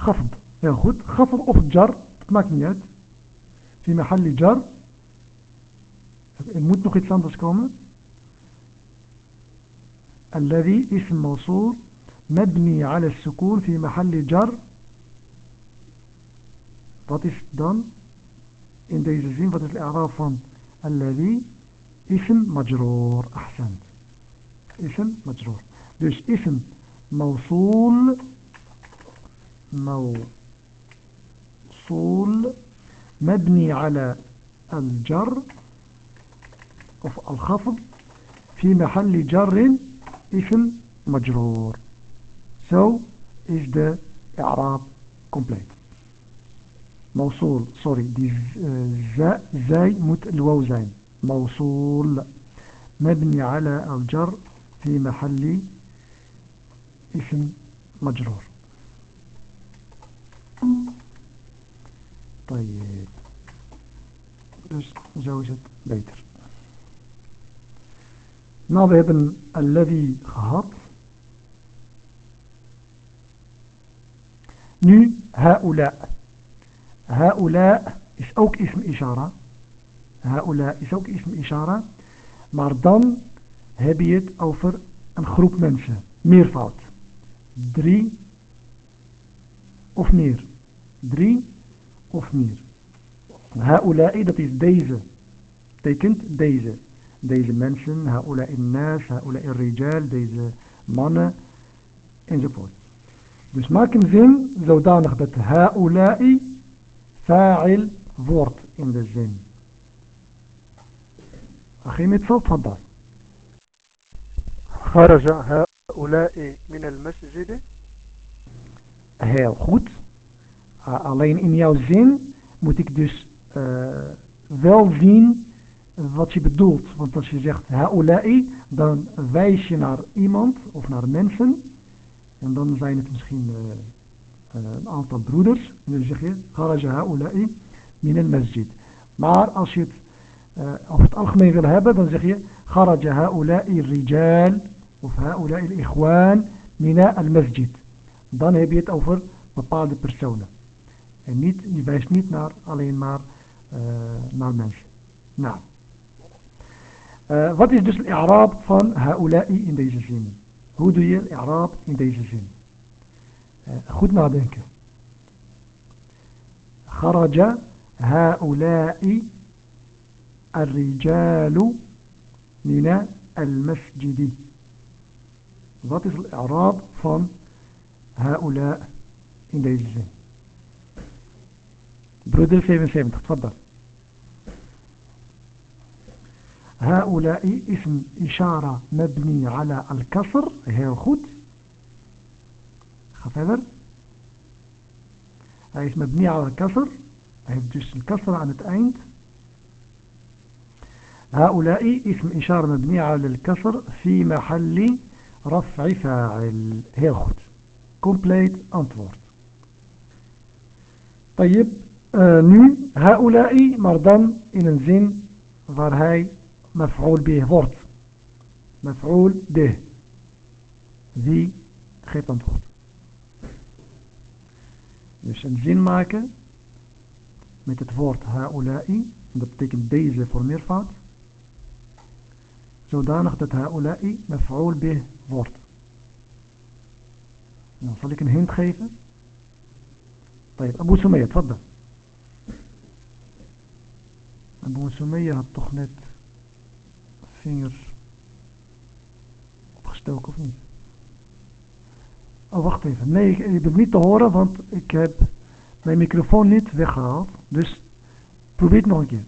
خفض ياخذ خفض أوف جر ماكنيات في محل جر. الموت نخيت لاندرس كومن الذي اسم موصول مبني على السكون في محل جر. What is done in this scene what is الاعراف الذي اسم مجرور أحسنت. اسم مجرور. دوش اسم موصول موصول مبني على الجر الخفض في محل جر اسم مجرور. So is de إعراب complete. موصول sorry die zij moet موصول مبني على الجر في محل اسم مجرور. Dus zo is het beter. Nou, we hebben Al-Levi gehad. Nu, Ha'ula. Ha'ula is ook ism ishara. Ha'ula is ook ism ishara. Maar dan heb je het over een groep mensen. Meervoud. Drie of meer. Drie of meer. Haula'i, dat is deze. Betekent deze. Deze mensen, haula'i nas, haula'i rijal, deze mannen, enzovoort. Dus maak een zin zodanig dat haula'i fa'il wordt in de zin. أخي متصل تفضل خرج هؤلاء من المسجد Heel goed. Alleen in jouw zin moet ik dus uh, wel zien wat je bedoelt. Want als je zegt haulai, dan wijs je naar iemand of naar mensen. En dan zijn het misschien uh, een aantal broeders. En dan zeg je, kharaja haulai min al masjid. Maar als je het over het algemeen willen hebben, dan zeg je kharaja haula'i rijal of haula'i ikhwan mina al-masjid. Dan heb je het over bepaalde personen. En niet, je wijst niet naar alleen maar uh, naar mensen. Nou. Uh, wat is dus de i'raab van haula'i in deze zin? Hoe doe je i'raab in deze zin? Uh, goed nadenken. Kharaja haula'i الرجال من المسجد Wat is het Arab van هؤلاء in deze zin? Broeder 77, تفضل. هؤلاء اسم إشارة مبني على الكسر heel goed ga verder is مبني على الكسر hij kasser aan het eind هؤلاء اسم إشارة مبنية على الكسر في محل رفع فاعل heel goed compleet antwoord طيب. uh, nu هؤلاء maar dan in een zin waar hij مفعول به wordt مفعول به wie geeft antwoord dus een zin maken met het woord haula'i. Dat betekent deze voor meervoud. Zodanig dat haula'i maf'ul bih wordt. Nou, zal ik een hint geven? طيب Abu Sumayya, tfadda. Abu Sumayya had toch net vingers opgestoken of niet? Oh, wacht even. Nee, ik, ik ben niet te horen, want ik heb mijn microfoon niet weggehaald. Dus probeer het nog een keer.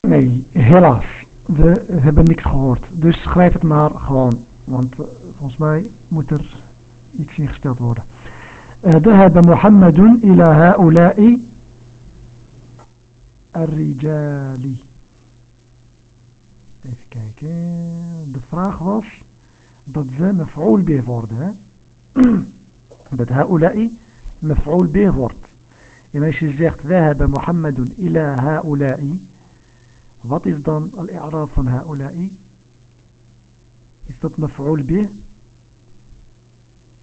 Nee, helaas. We hebben niks gehoord. Dus schrijf het maar gewoon. Want uh, volgens mij moet er iets ingesteld worden. ذهب محمد إلى هؤلاء الرجال Even kijken. De vraag was dat ze mef'ul bih worden. dat haula'i mef'ul bih wordt. En als je zegt, ذهب محمد إلى هؤلاء. Wat is dan al-i'raab van haula'i? Is dat mef'ul bih?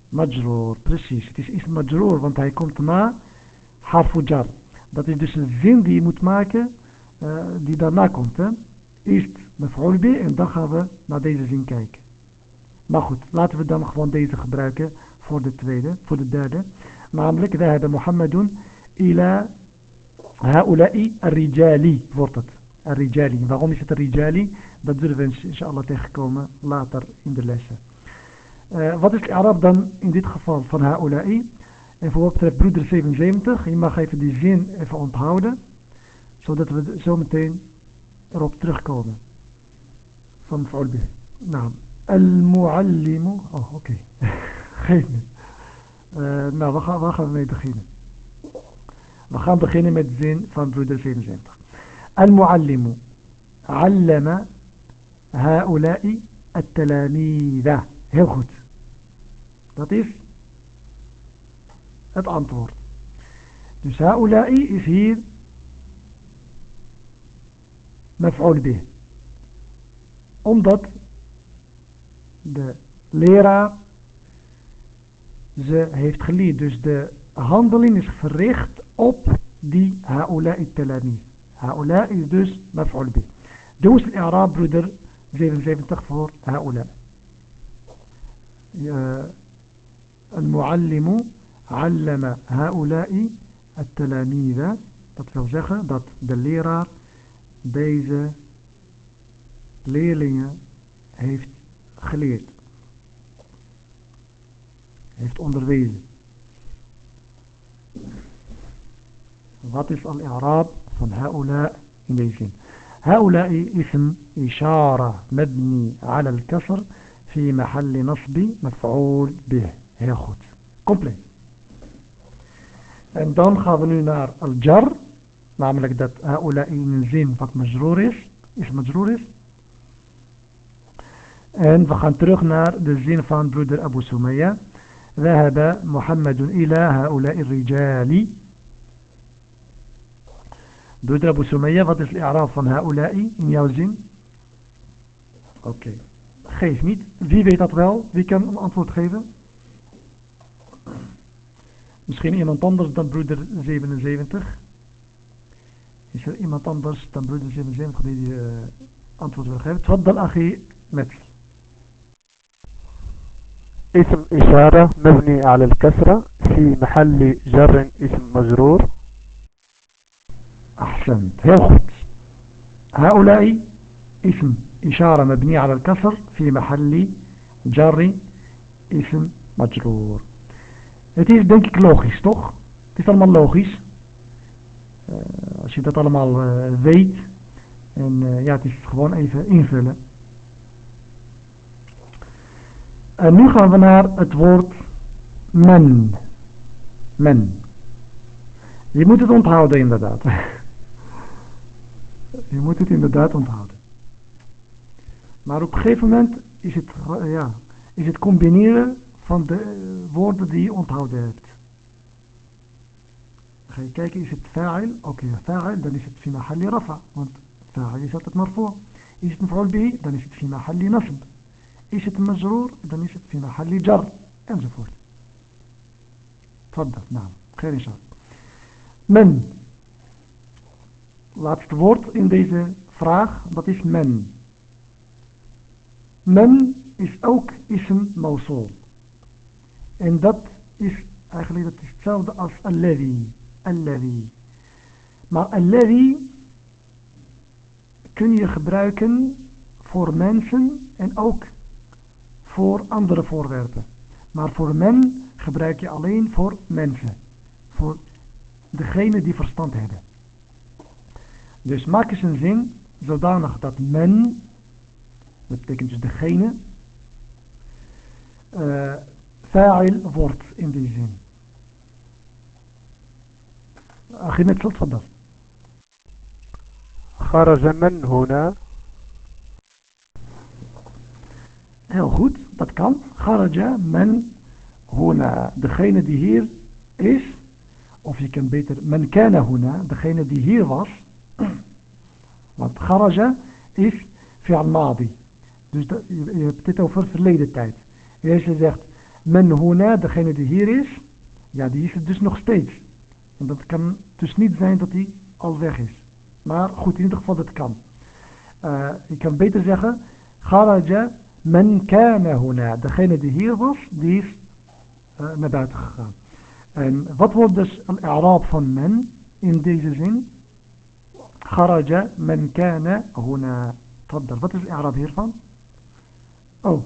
Majroor, precies. Het is iets majroor, want hij komt na harfu jar. Dat is dus een zin die je moet maken, uh, die daarna komt. Hè? Eerst mef'ul bih en dan gaan we naar deze zin kijken. Maar goed, laten we dan gewoon deze gebruiken voor de tweede, voor de derde. Namelijk, we hebben Mohammedun ila haula'i ar-rijali wordt het. Ar-rijali. Waarom is het ar-rijali? Dat zullen we inshallah tegenkomen later in de lessen. Uh, wat is de Arab dan in dit geval van haula'i? En voor wat betreft broeder 77, je mag even die zin even onthouden. Zodat we zo meteen erop terugkomen. Van Fa'ulbi. Nou, al-muallimu. Oh, oké. Okay. Geef. Uh, nou, waar gaan, waar gaan we mee beginnen? We gaan beginnen met de zin van broeder 77. Al-muallimu. Allama haula'i at-talamida. Heel goed. Dat is het antwoord. Dus haula'i is hier maf'ul bih. Omdat de leraar ze heeft geleerd. Dus de handeling is verricht op die haula'i talami. Haula'i is dus maf'ul bih. Doe eens Arab broeder 77 voor haula'i. المعلم علم هؤلاء التلاميذ dat wil zeggen dat de leraar deze leerlingen heeft geleerd heeft onderwezen wat is al-i'raab van هؤلاء in deze zin هؤلاء اسم إشارة مبني على الكسر في محل نصب مفعول به heel goed compleet en dan gaan we nu naar al-jar namelijk dat haula in een zin wat majroor is is majroor is en we gaan terug naar de zin van broeder Abu Sumayya ذهب محمد إلى هؤلاء الرجال broeder Abu Sumayya wat is de i'raab van هؤلاء in jouw zin oké okay. Geef niet. Wie weet dat wel? Wie kan een antwoord geven? Misschien iemand anders dan broeder 77. Is er iemand anders dan broeder 77 die die uh, antwoord wil geven? تفضل أخي مثل اسم إشارة مبني على الكسرة في محل جر اسم مجرور أحسنت heel goed. هؤلاء اسم إشارة مبنية على الكسر في محل جر اسم مجرور Het is denk ik logisch, toch? Het is allemaal logisch. Uh, als je dat allemaal uh, weet. En uh, ja, het is gewoon even invullen. En nu gaan we naar het woord men. Men. Je moet het onthouden inderdaad. je moet het inderdaad onthouden. Maar op een gegeven moment is het, ja, is het combineren van de woorden die je onthouden hebt. Ga je kijken, is het fa'il? Oké, okay, fa'il, dan is het fi mahalli rafa. Want fa'il is altijd voor. Is het maf'ul bihi? Dan is het fi mahalli nasb. Is het majroor? Dan is het fi mahalli jar. Enzovoort. Tfaddal, naam. Geen naam. Men. Laatste woord in deze vraag, dat is men. Men is ook is een mausol. En dat is eigenlijk dat is hetzelfde als alladhi. Alladhi. Maar alladhi kun je gebruiken voor mensen en ook voor andere voorwerpen. Maar voor men gebruik je alleen voor mensen. Voor degene die verstand hebben. Dus maak eens een zin zodanig dat men, dat betekent dus degene, uh, fa'il wordt in die zin. أخي نتفضل تفضل خرج من هنا Heel goed, dat kan. Kharaja men huna, degene die hier is, of je kan beter men kana huna, degene die hier was. Want kharaja is fi'al madi. Dus dat, je, je hebt dit over verleden tijd. Eerst zegt men huna, degene die hier is, ja die is er dus nog steeds. En dat kan dus niet zijn dat hij al weg is. Maar goed, in ieder geval dat kan. Uh, je kan beter zeggen, kharaja men kana huna. Degene die hier was, die is uh, naar buiten gegaan. En wat wordt dus een i'raab van men in deze zin? Kharaja men kana. Tfaddal. Wat is de i'raab hiervan? Oh,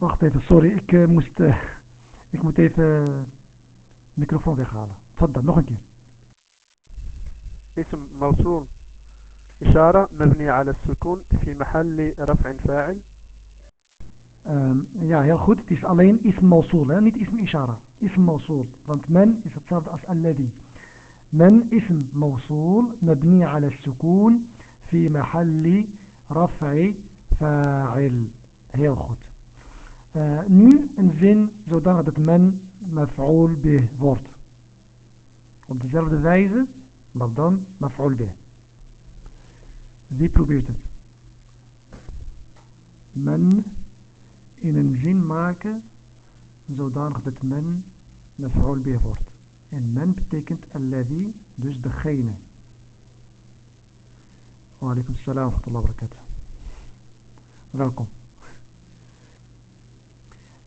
wacht even, sorry. Ik, uh, moest, uh, ik moet even de microfoon weghalen. Tfaddal, nog een keer. اسم موصول إشارة مبنية على السكون في محل رفع فاعل Um, ja, heel goed. Het is alleen ism mausul, hè? niet ism ishara. Ism mausul. Want men is hetzelfde als alladhi. Men ism mausul mabni ala sukun fi mahalli raf'i fa'il. Heel goed. Uh, nu een zin zodanig dat men maf'ul bih wordt. Op dezelfde wijze, maar dan maf'ul bih. Wie probeert het? Men in een zin maken zodanig dat men maf'ul bih wordt. En men betekent alladhi, dus degene. Wa alaikum salam wa rahmatullahi wa. Welkom.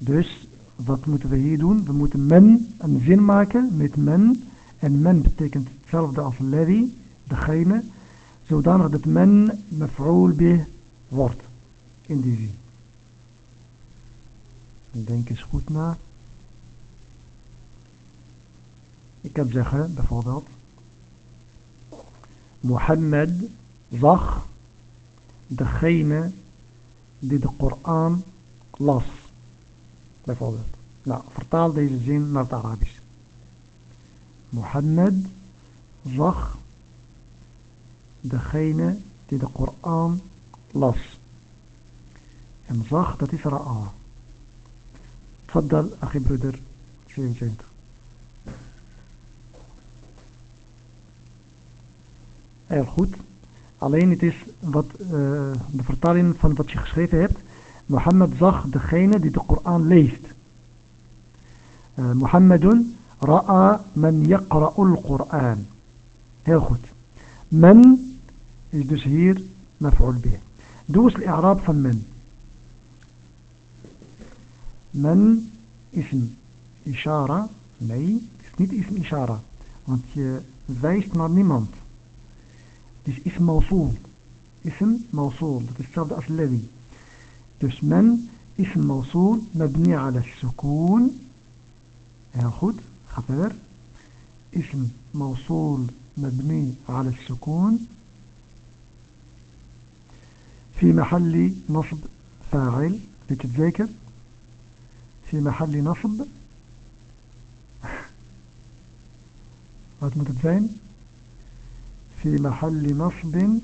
Dus, wat moeten we hier doen? We moeten men een zin maken met men. En men betekent hetzelfde als alladhi, degene. Zodanig dat men maf'ul bih wordt. In die zin. Denk eens goed na. Ik kan zeggen, bijvoorbeeld. Mohammed zag degene die de Koran las. Bijvoorbeeld. Nou, vertaal deze zin naar het Arabisch. Mohammed zag degene die de Koran las. En zag, dat is ra'a. أخي برودر 77 Heel goed. Alleen het is wat, uh, de vertaling van wat je geschreven hebt. Mohammed zag degene die de Koran leest. Uh, Mohammedun ra'a man yaqra'ul Koran. Heel goed. Men is dus hier maf'ul bih. Doe eens de i'raab van men. Men ism ishara. Nee, het is niet ism ishara. Want je wijst naar niemand. Is ism mausul. Ism mausul. Dat is hetzelfde als ladhi. تشمل اسم موصول مبني على السكون. آه، ياخد خبر اسم موصول مبني على السكون. في محل نصب فاعل لتتذاكر في محل نصب. هتمتذين في محل نصب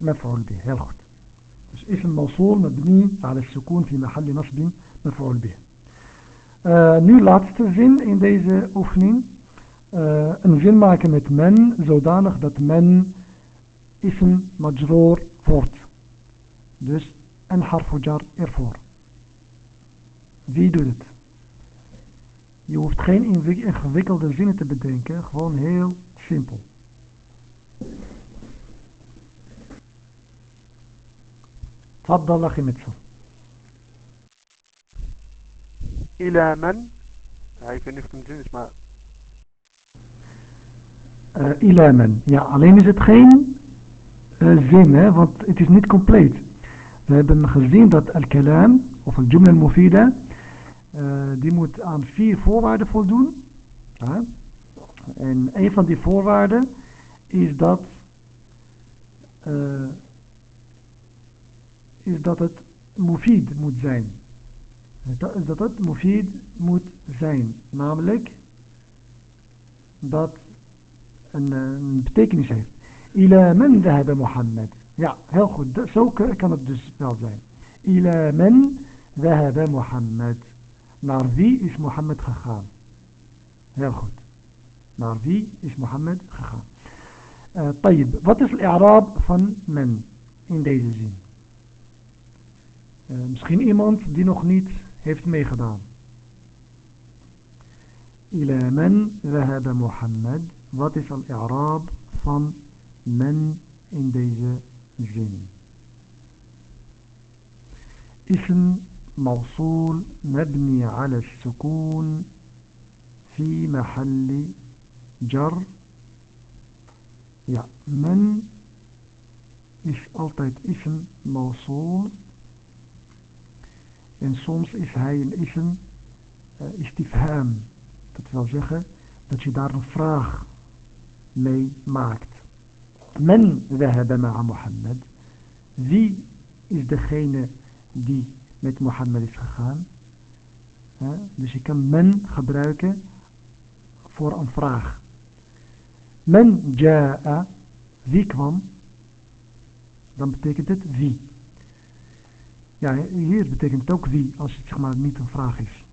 مفعول به. ياخد dus اسم موصول مبني على السكون في محل نصب مفعول به uh, nu laatste zin in deze oefening uh, een zin maken met men zodanig dat men ism majroor wordt dus een harfujar ervoor Wie doet het? Je hoeft geen ingewikkelde zinnen te bedenken. Gewoon heel simpel. تفضل أخي متسو إلى من ik weet niet of het zin is maar uh, إلى من ja alleen is het geen uh, zin hè, want het is niet compleet we hebben gezien dat al-kalam of al-jumla al-mufida uh, die moet aan vier voorwaarden voldoen uh, en een van die voorwaarden is dat uh, is dat het mufid moet zijn. Dat, dat het mufid moet zijn. Namelijk dat een, een betekenis heeft. Ila men dhahaba Mohammed. Ja, heel goed. Zo kan het dus wel zijn. Ila men dhahaba Mohammed. Naar wie is Mohammed gegaan? Heel goed. Naar wie is Mohammed gegaan? Uh, طيب, wat is al-i'raab van men in deze zin? Uh, misschien iemand die nog niet heeft meegedaan. Ila men ذهب Mohammed. Wat is al-i'raab van men in deze zin? اسم موصول مبني على السكون في محل جر ja, men is altijd ism mausool En soms is hij een ism, eh, uh, istifham. Dat wil zeggen dat je daar een vraag mee maakt. Men hebben ma'a Mohammed. Wie is degene die met Mohammed is gegaan? Dus je kan men gebruiken voor een vraag. Men ja'a, wie kwam? Dan betekent het wie. Ja, hier betekent het ook wie, als het zeg niet een vraag is.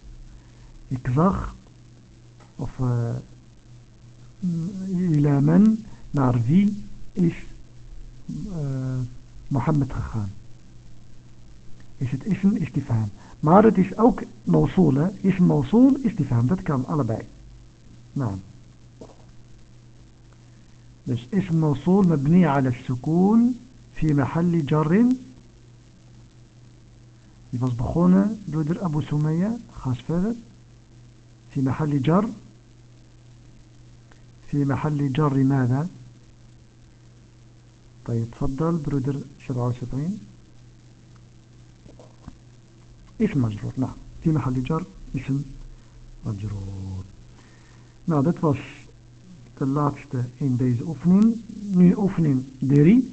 Ik zag, of uh, ila men, naar wie is uh, Mohammed gegaan. Is het ism, is die faam. Maar het is ook mausool, hè. Mausool, is die faam. Dat kan allebei. Nou. Dus ism mausool mabni ala sukoon fi mahalli jarrin Die بخونا begonnen أبو سمية Abu Sumaya. في محل جر. في محل جر ماذا؟ طيب تفضل. برودر 77 اسم مجرور. نعم. في محل جر اسم مجرور. نعم dat was dan deze oefening nee oefening drie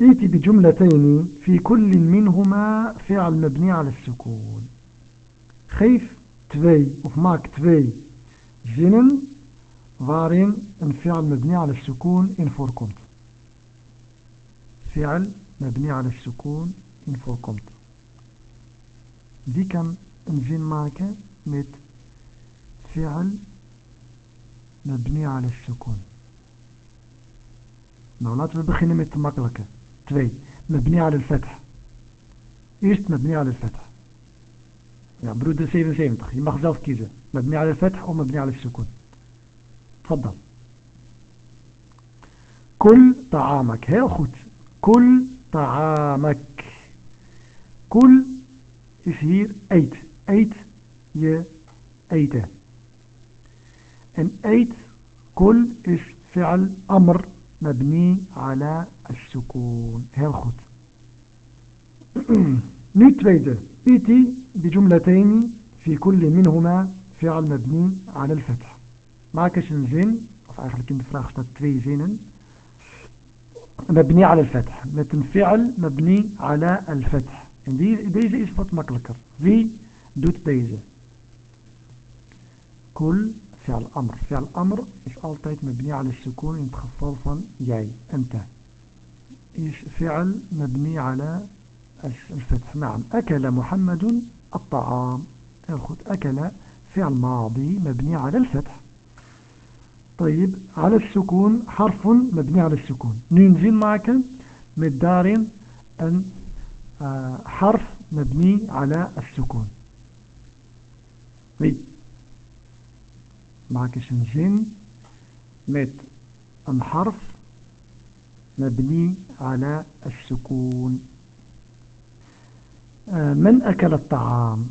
ائتي بجملتين في كل منهما فعل مبني على السكون. geef twee of maak twee. zinnen waarin فعل مبني على السكون in voorkomt فعل مبني على السكون in voorkomt wie kan een zin maken met فعل مبني على السكون. نعم، nou beginnen we te beginnen met makkelijke 2 مبني على الفتح. eerst مبني على الفتح؟ ja broeder 77 je mag zelf على الفتح of مبني على السكون. تفضل. كل طعامك. heel goed كل طعامك. كل is hier eet eet je eten en eet كل is فعل أمر. مبني على السكون. هل نيت نتريد ايتي بجملتين في كل منهما فعل مبني على الفتح. معك شنزين أو أخلك أنت فراغ زين مبني على الفتح. متن فعل مبني على الفتح. دي ديزة إصفات مكلكر في دوت بيزا كل فعل أمر فعل أمر is altijd مبني على السكون in het geval van jij أنت. is فعل مبني على الفتح. نعم. أكل محمد الطعام. goed أكل فعل ماضي مبني على الفتح. طيب على السكون حرف مبني على السكون. ننزل معك daarin een uh, حرف مبني على السكون. wie maak eens een zin met een harf مبني على السكون. من أكل الطعام؟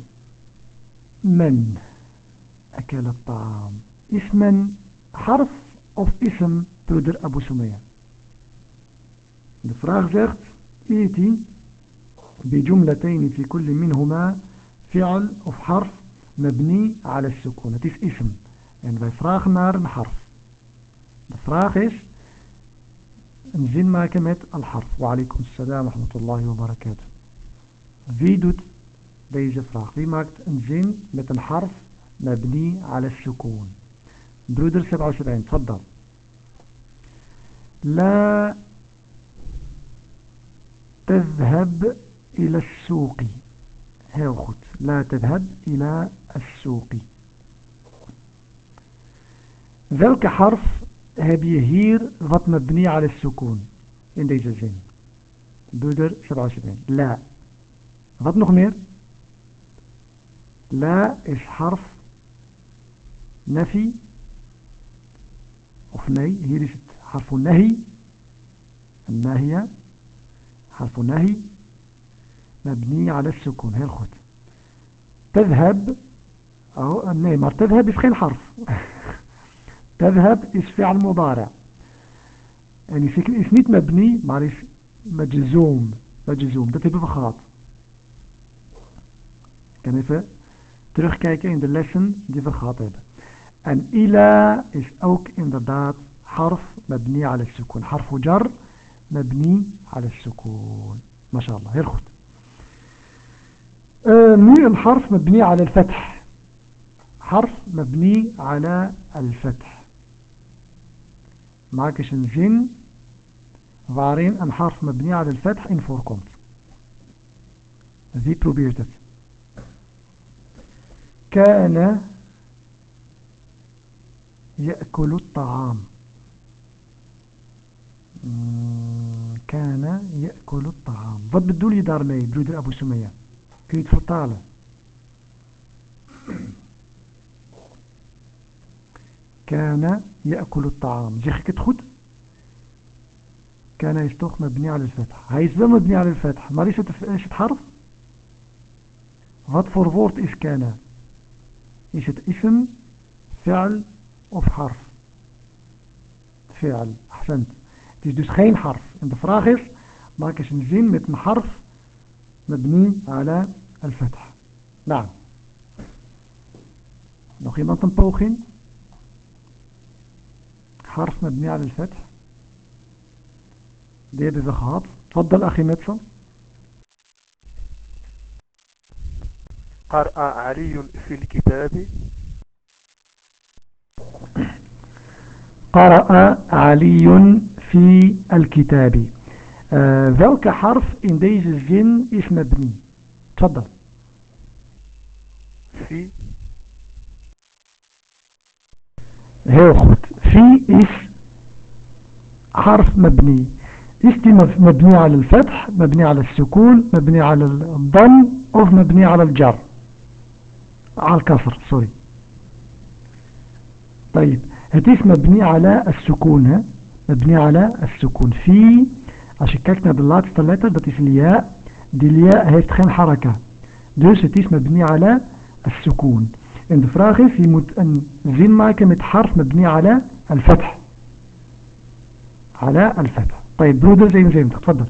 من أكل الطعام؟ اسما حرف ism broeder Abu Sumaya de vraag zegt إيتي بجملتين في كل منهما فعل of حرف مبني على السكون. Is ism en wij vragen naar een harf de vraag is een zin maken met al-harf wa alaikum salam wa rahmatullahi wa barakatuh wie doet deze vraag wie maakt een zin met een harf مبني على السكون برودر 77 تفضل لا تذهب إلى السوق heel goed لا تذهب إلى السوق ذلك حرف هبيهير غط مبني على السكون. إن ديزا زين بودر 27 لا. غط نخمير. لا إش حرف؟ نفي. أخني. هي ريشت حرف نهي. الناهية. حرف نهي. مبني على السكون. هي الخط تذهب. أو نعم تذهب إش خين حرف؟ تذهب is فعل مضارع en is, is niet mabni maar is majzoom majzoom dat hebben we gehad ik kan even terugkijken in de lessen die we gehad hebben en ila is ook inderdaad harf mabni ala sukun harf jar السكون ما شاء الله heel goed uh, nu een harf مبني على الفتح حرف مبني على الفتح معاكش جين فارين أن حرف مبني على الفتح ان فور فوركم ذي بروبيرت كان يأكل الطعام. كان يأكل الطعام. ضد الدولي دارمي برودر ابو سميه كيت فطاله كان يأكل الطعام. جيخي كتخد؟ كان يشتوخ مبني على الفتح. هاي سبب مبني على الفتح. ما ليش إيش تحرف غط فور فورت إيش كان؟ إيش تإسم فعل أوف حرف. فعل. أحسنت. تيش دوس خين حرف. أنت فراغس ماكش نزين متن حرف مبني على الفتح. نعم. نوخي مانتن بروخين حرف مبني على الفتح. دي دي زخاط تفضل أخي متسا قرأ علي في الكتاب. قرأ علي في الكتاب. آه، ذلك حرف إن ديز الجن اسم ابني تفضل في. هيو خود في is حرف مبني. die مبني على الفتح مبني على السكون مبني على الضم أو مبني على الجر. على الكسر sorry. طيب is مبني على السكون ها؟ مبني على السكون. في als je kijkt laatste letter dat is الياء die ياء heeft geen حركة مبني على السكون. en de vraag zin maken met حرف مبني على الفتح. على الفتح. طيب broeder 77 تفضل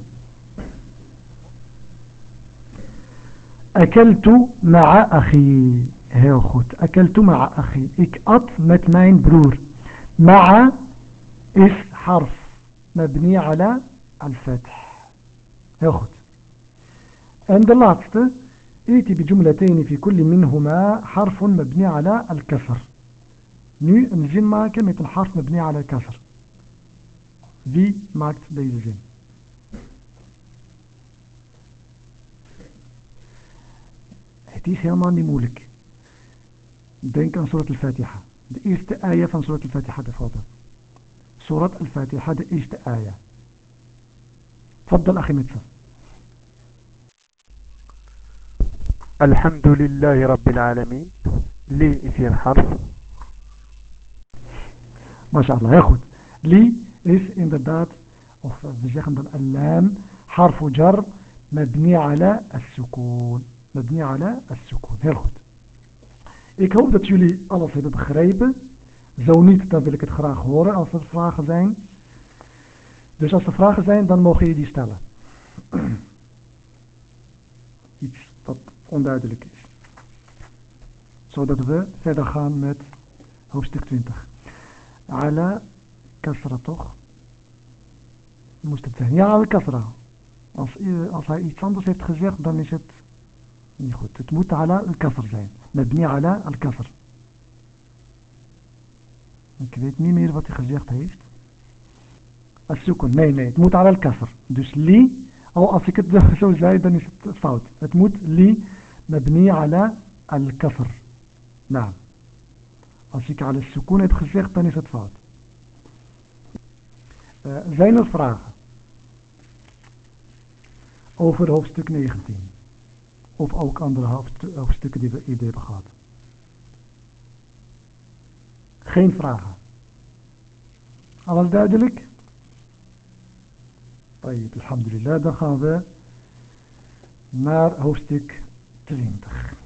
أكلت مع أخي. heel goed أكلت مع أخي. ik at met mijn broer مع is حرف. مبني على الفتح. goed en de laatste ائتي بجملتين في كل منهما حرف مبني على الكسر. Nu een zin maken met een harf مبني على الكسر wie maakt deze zin het is helemaal niet moeilijk denk aan surat al-Fatiha de eerste ayah van surat al-Fatiha bijvoorbeeld سورة الفاتحة إيش آية تفضل أخي متفضل الحمد لله رب العالمين لي في الحرف MashaAllah, heel goed. Li is inderdaad, of we zeggen dan al-lam, harfu jar, mabni ala as-sukoon. Mabni ala as-sukoon. Heel goed. Ik hoop dat jullie alles hebben begrepen. Zo niet, dan wil ik het graag horen als er vragen zijn. Dus als er vragen zijn, dan mogen je die stellen. Iets wat onduidelijk is. Zodat we verder gaan met hoofdstuk 20. Kasra toch? Moest het zijn. Ja, al kasra. Als, als hij iets anders heeft gezegd, dan is het niet goed. Het moet ala al-kasr zijn. Mabni ala al-kasr. Ik weet niet meer wat hij gezegd heeft. Al-sukun. Nee, nee. Het moet ala al-kasr. Dus li. Oh, als ik het zo zei, dan is het fout. Het moet li mabni ala al-kasr. Nou. Als ik ala al-sukun heb gezegd, dan is het fout. Uh, zijn er vragen? Over hoofdstuk 19. Of ook andere hoofdstukken die we eerder hebben gehad. Geen vragen. Alles duidelijk? Alhamdulillah, dan gaan we naar hoofdstuk 20.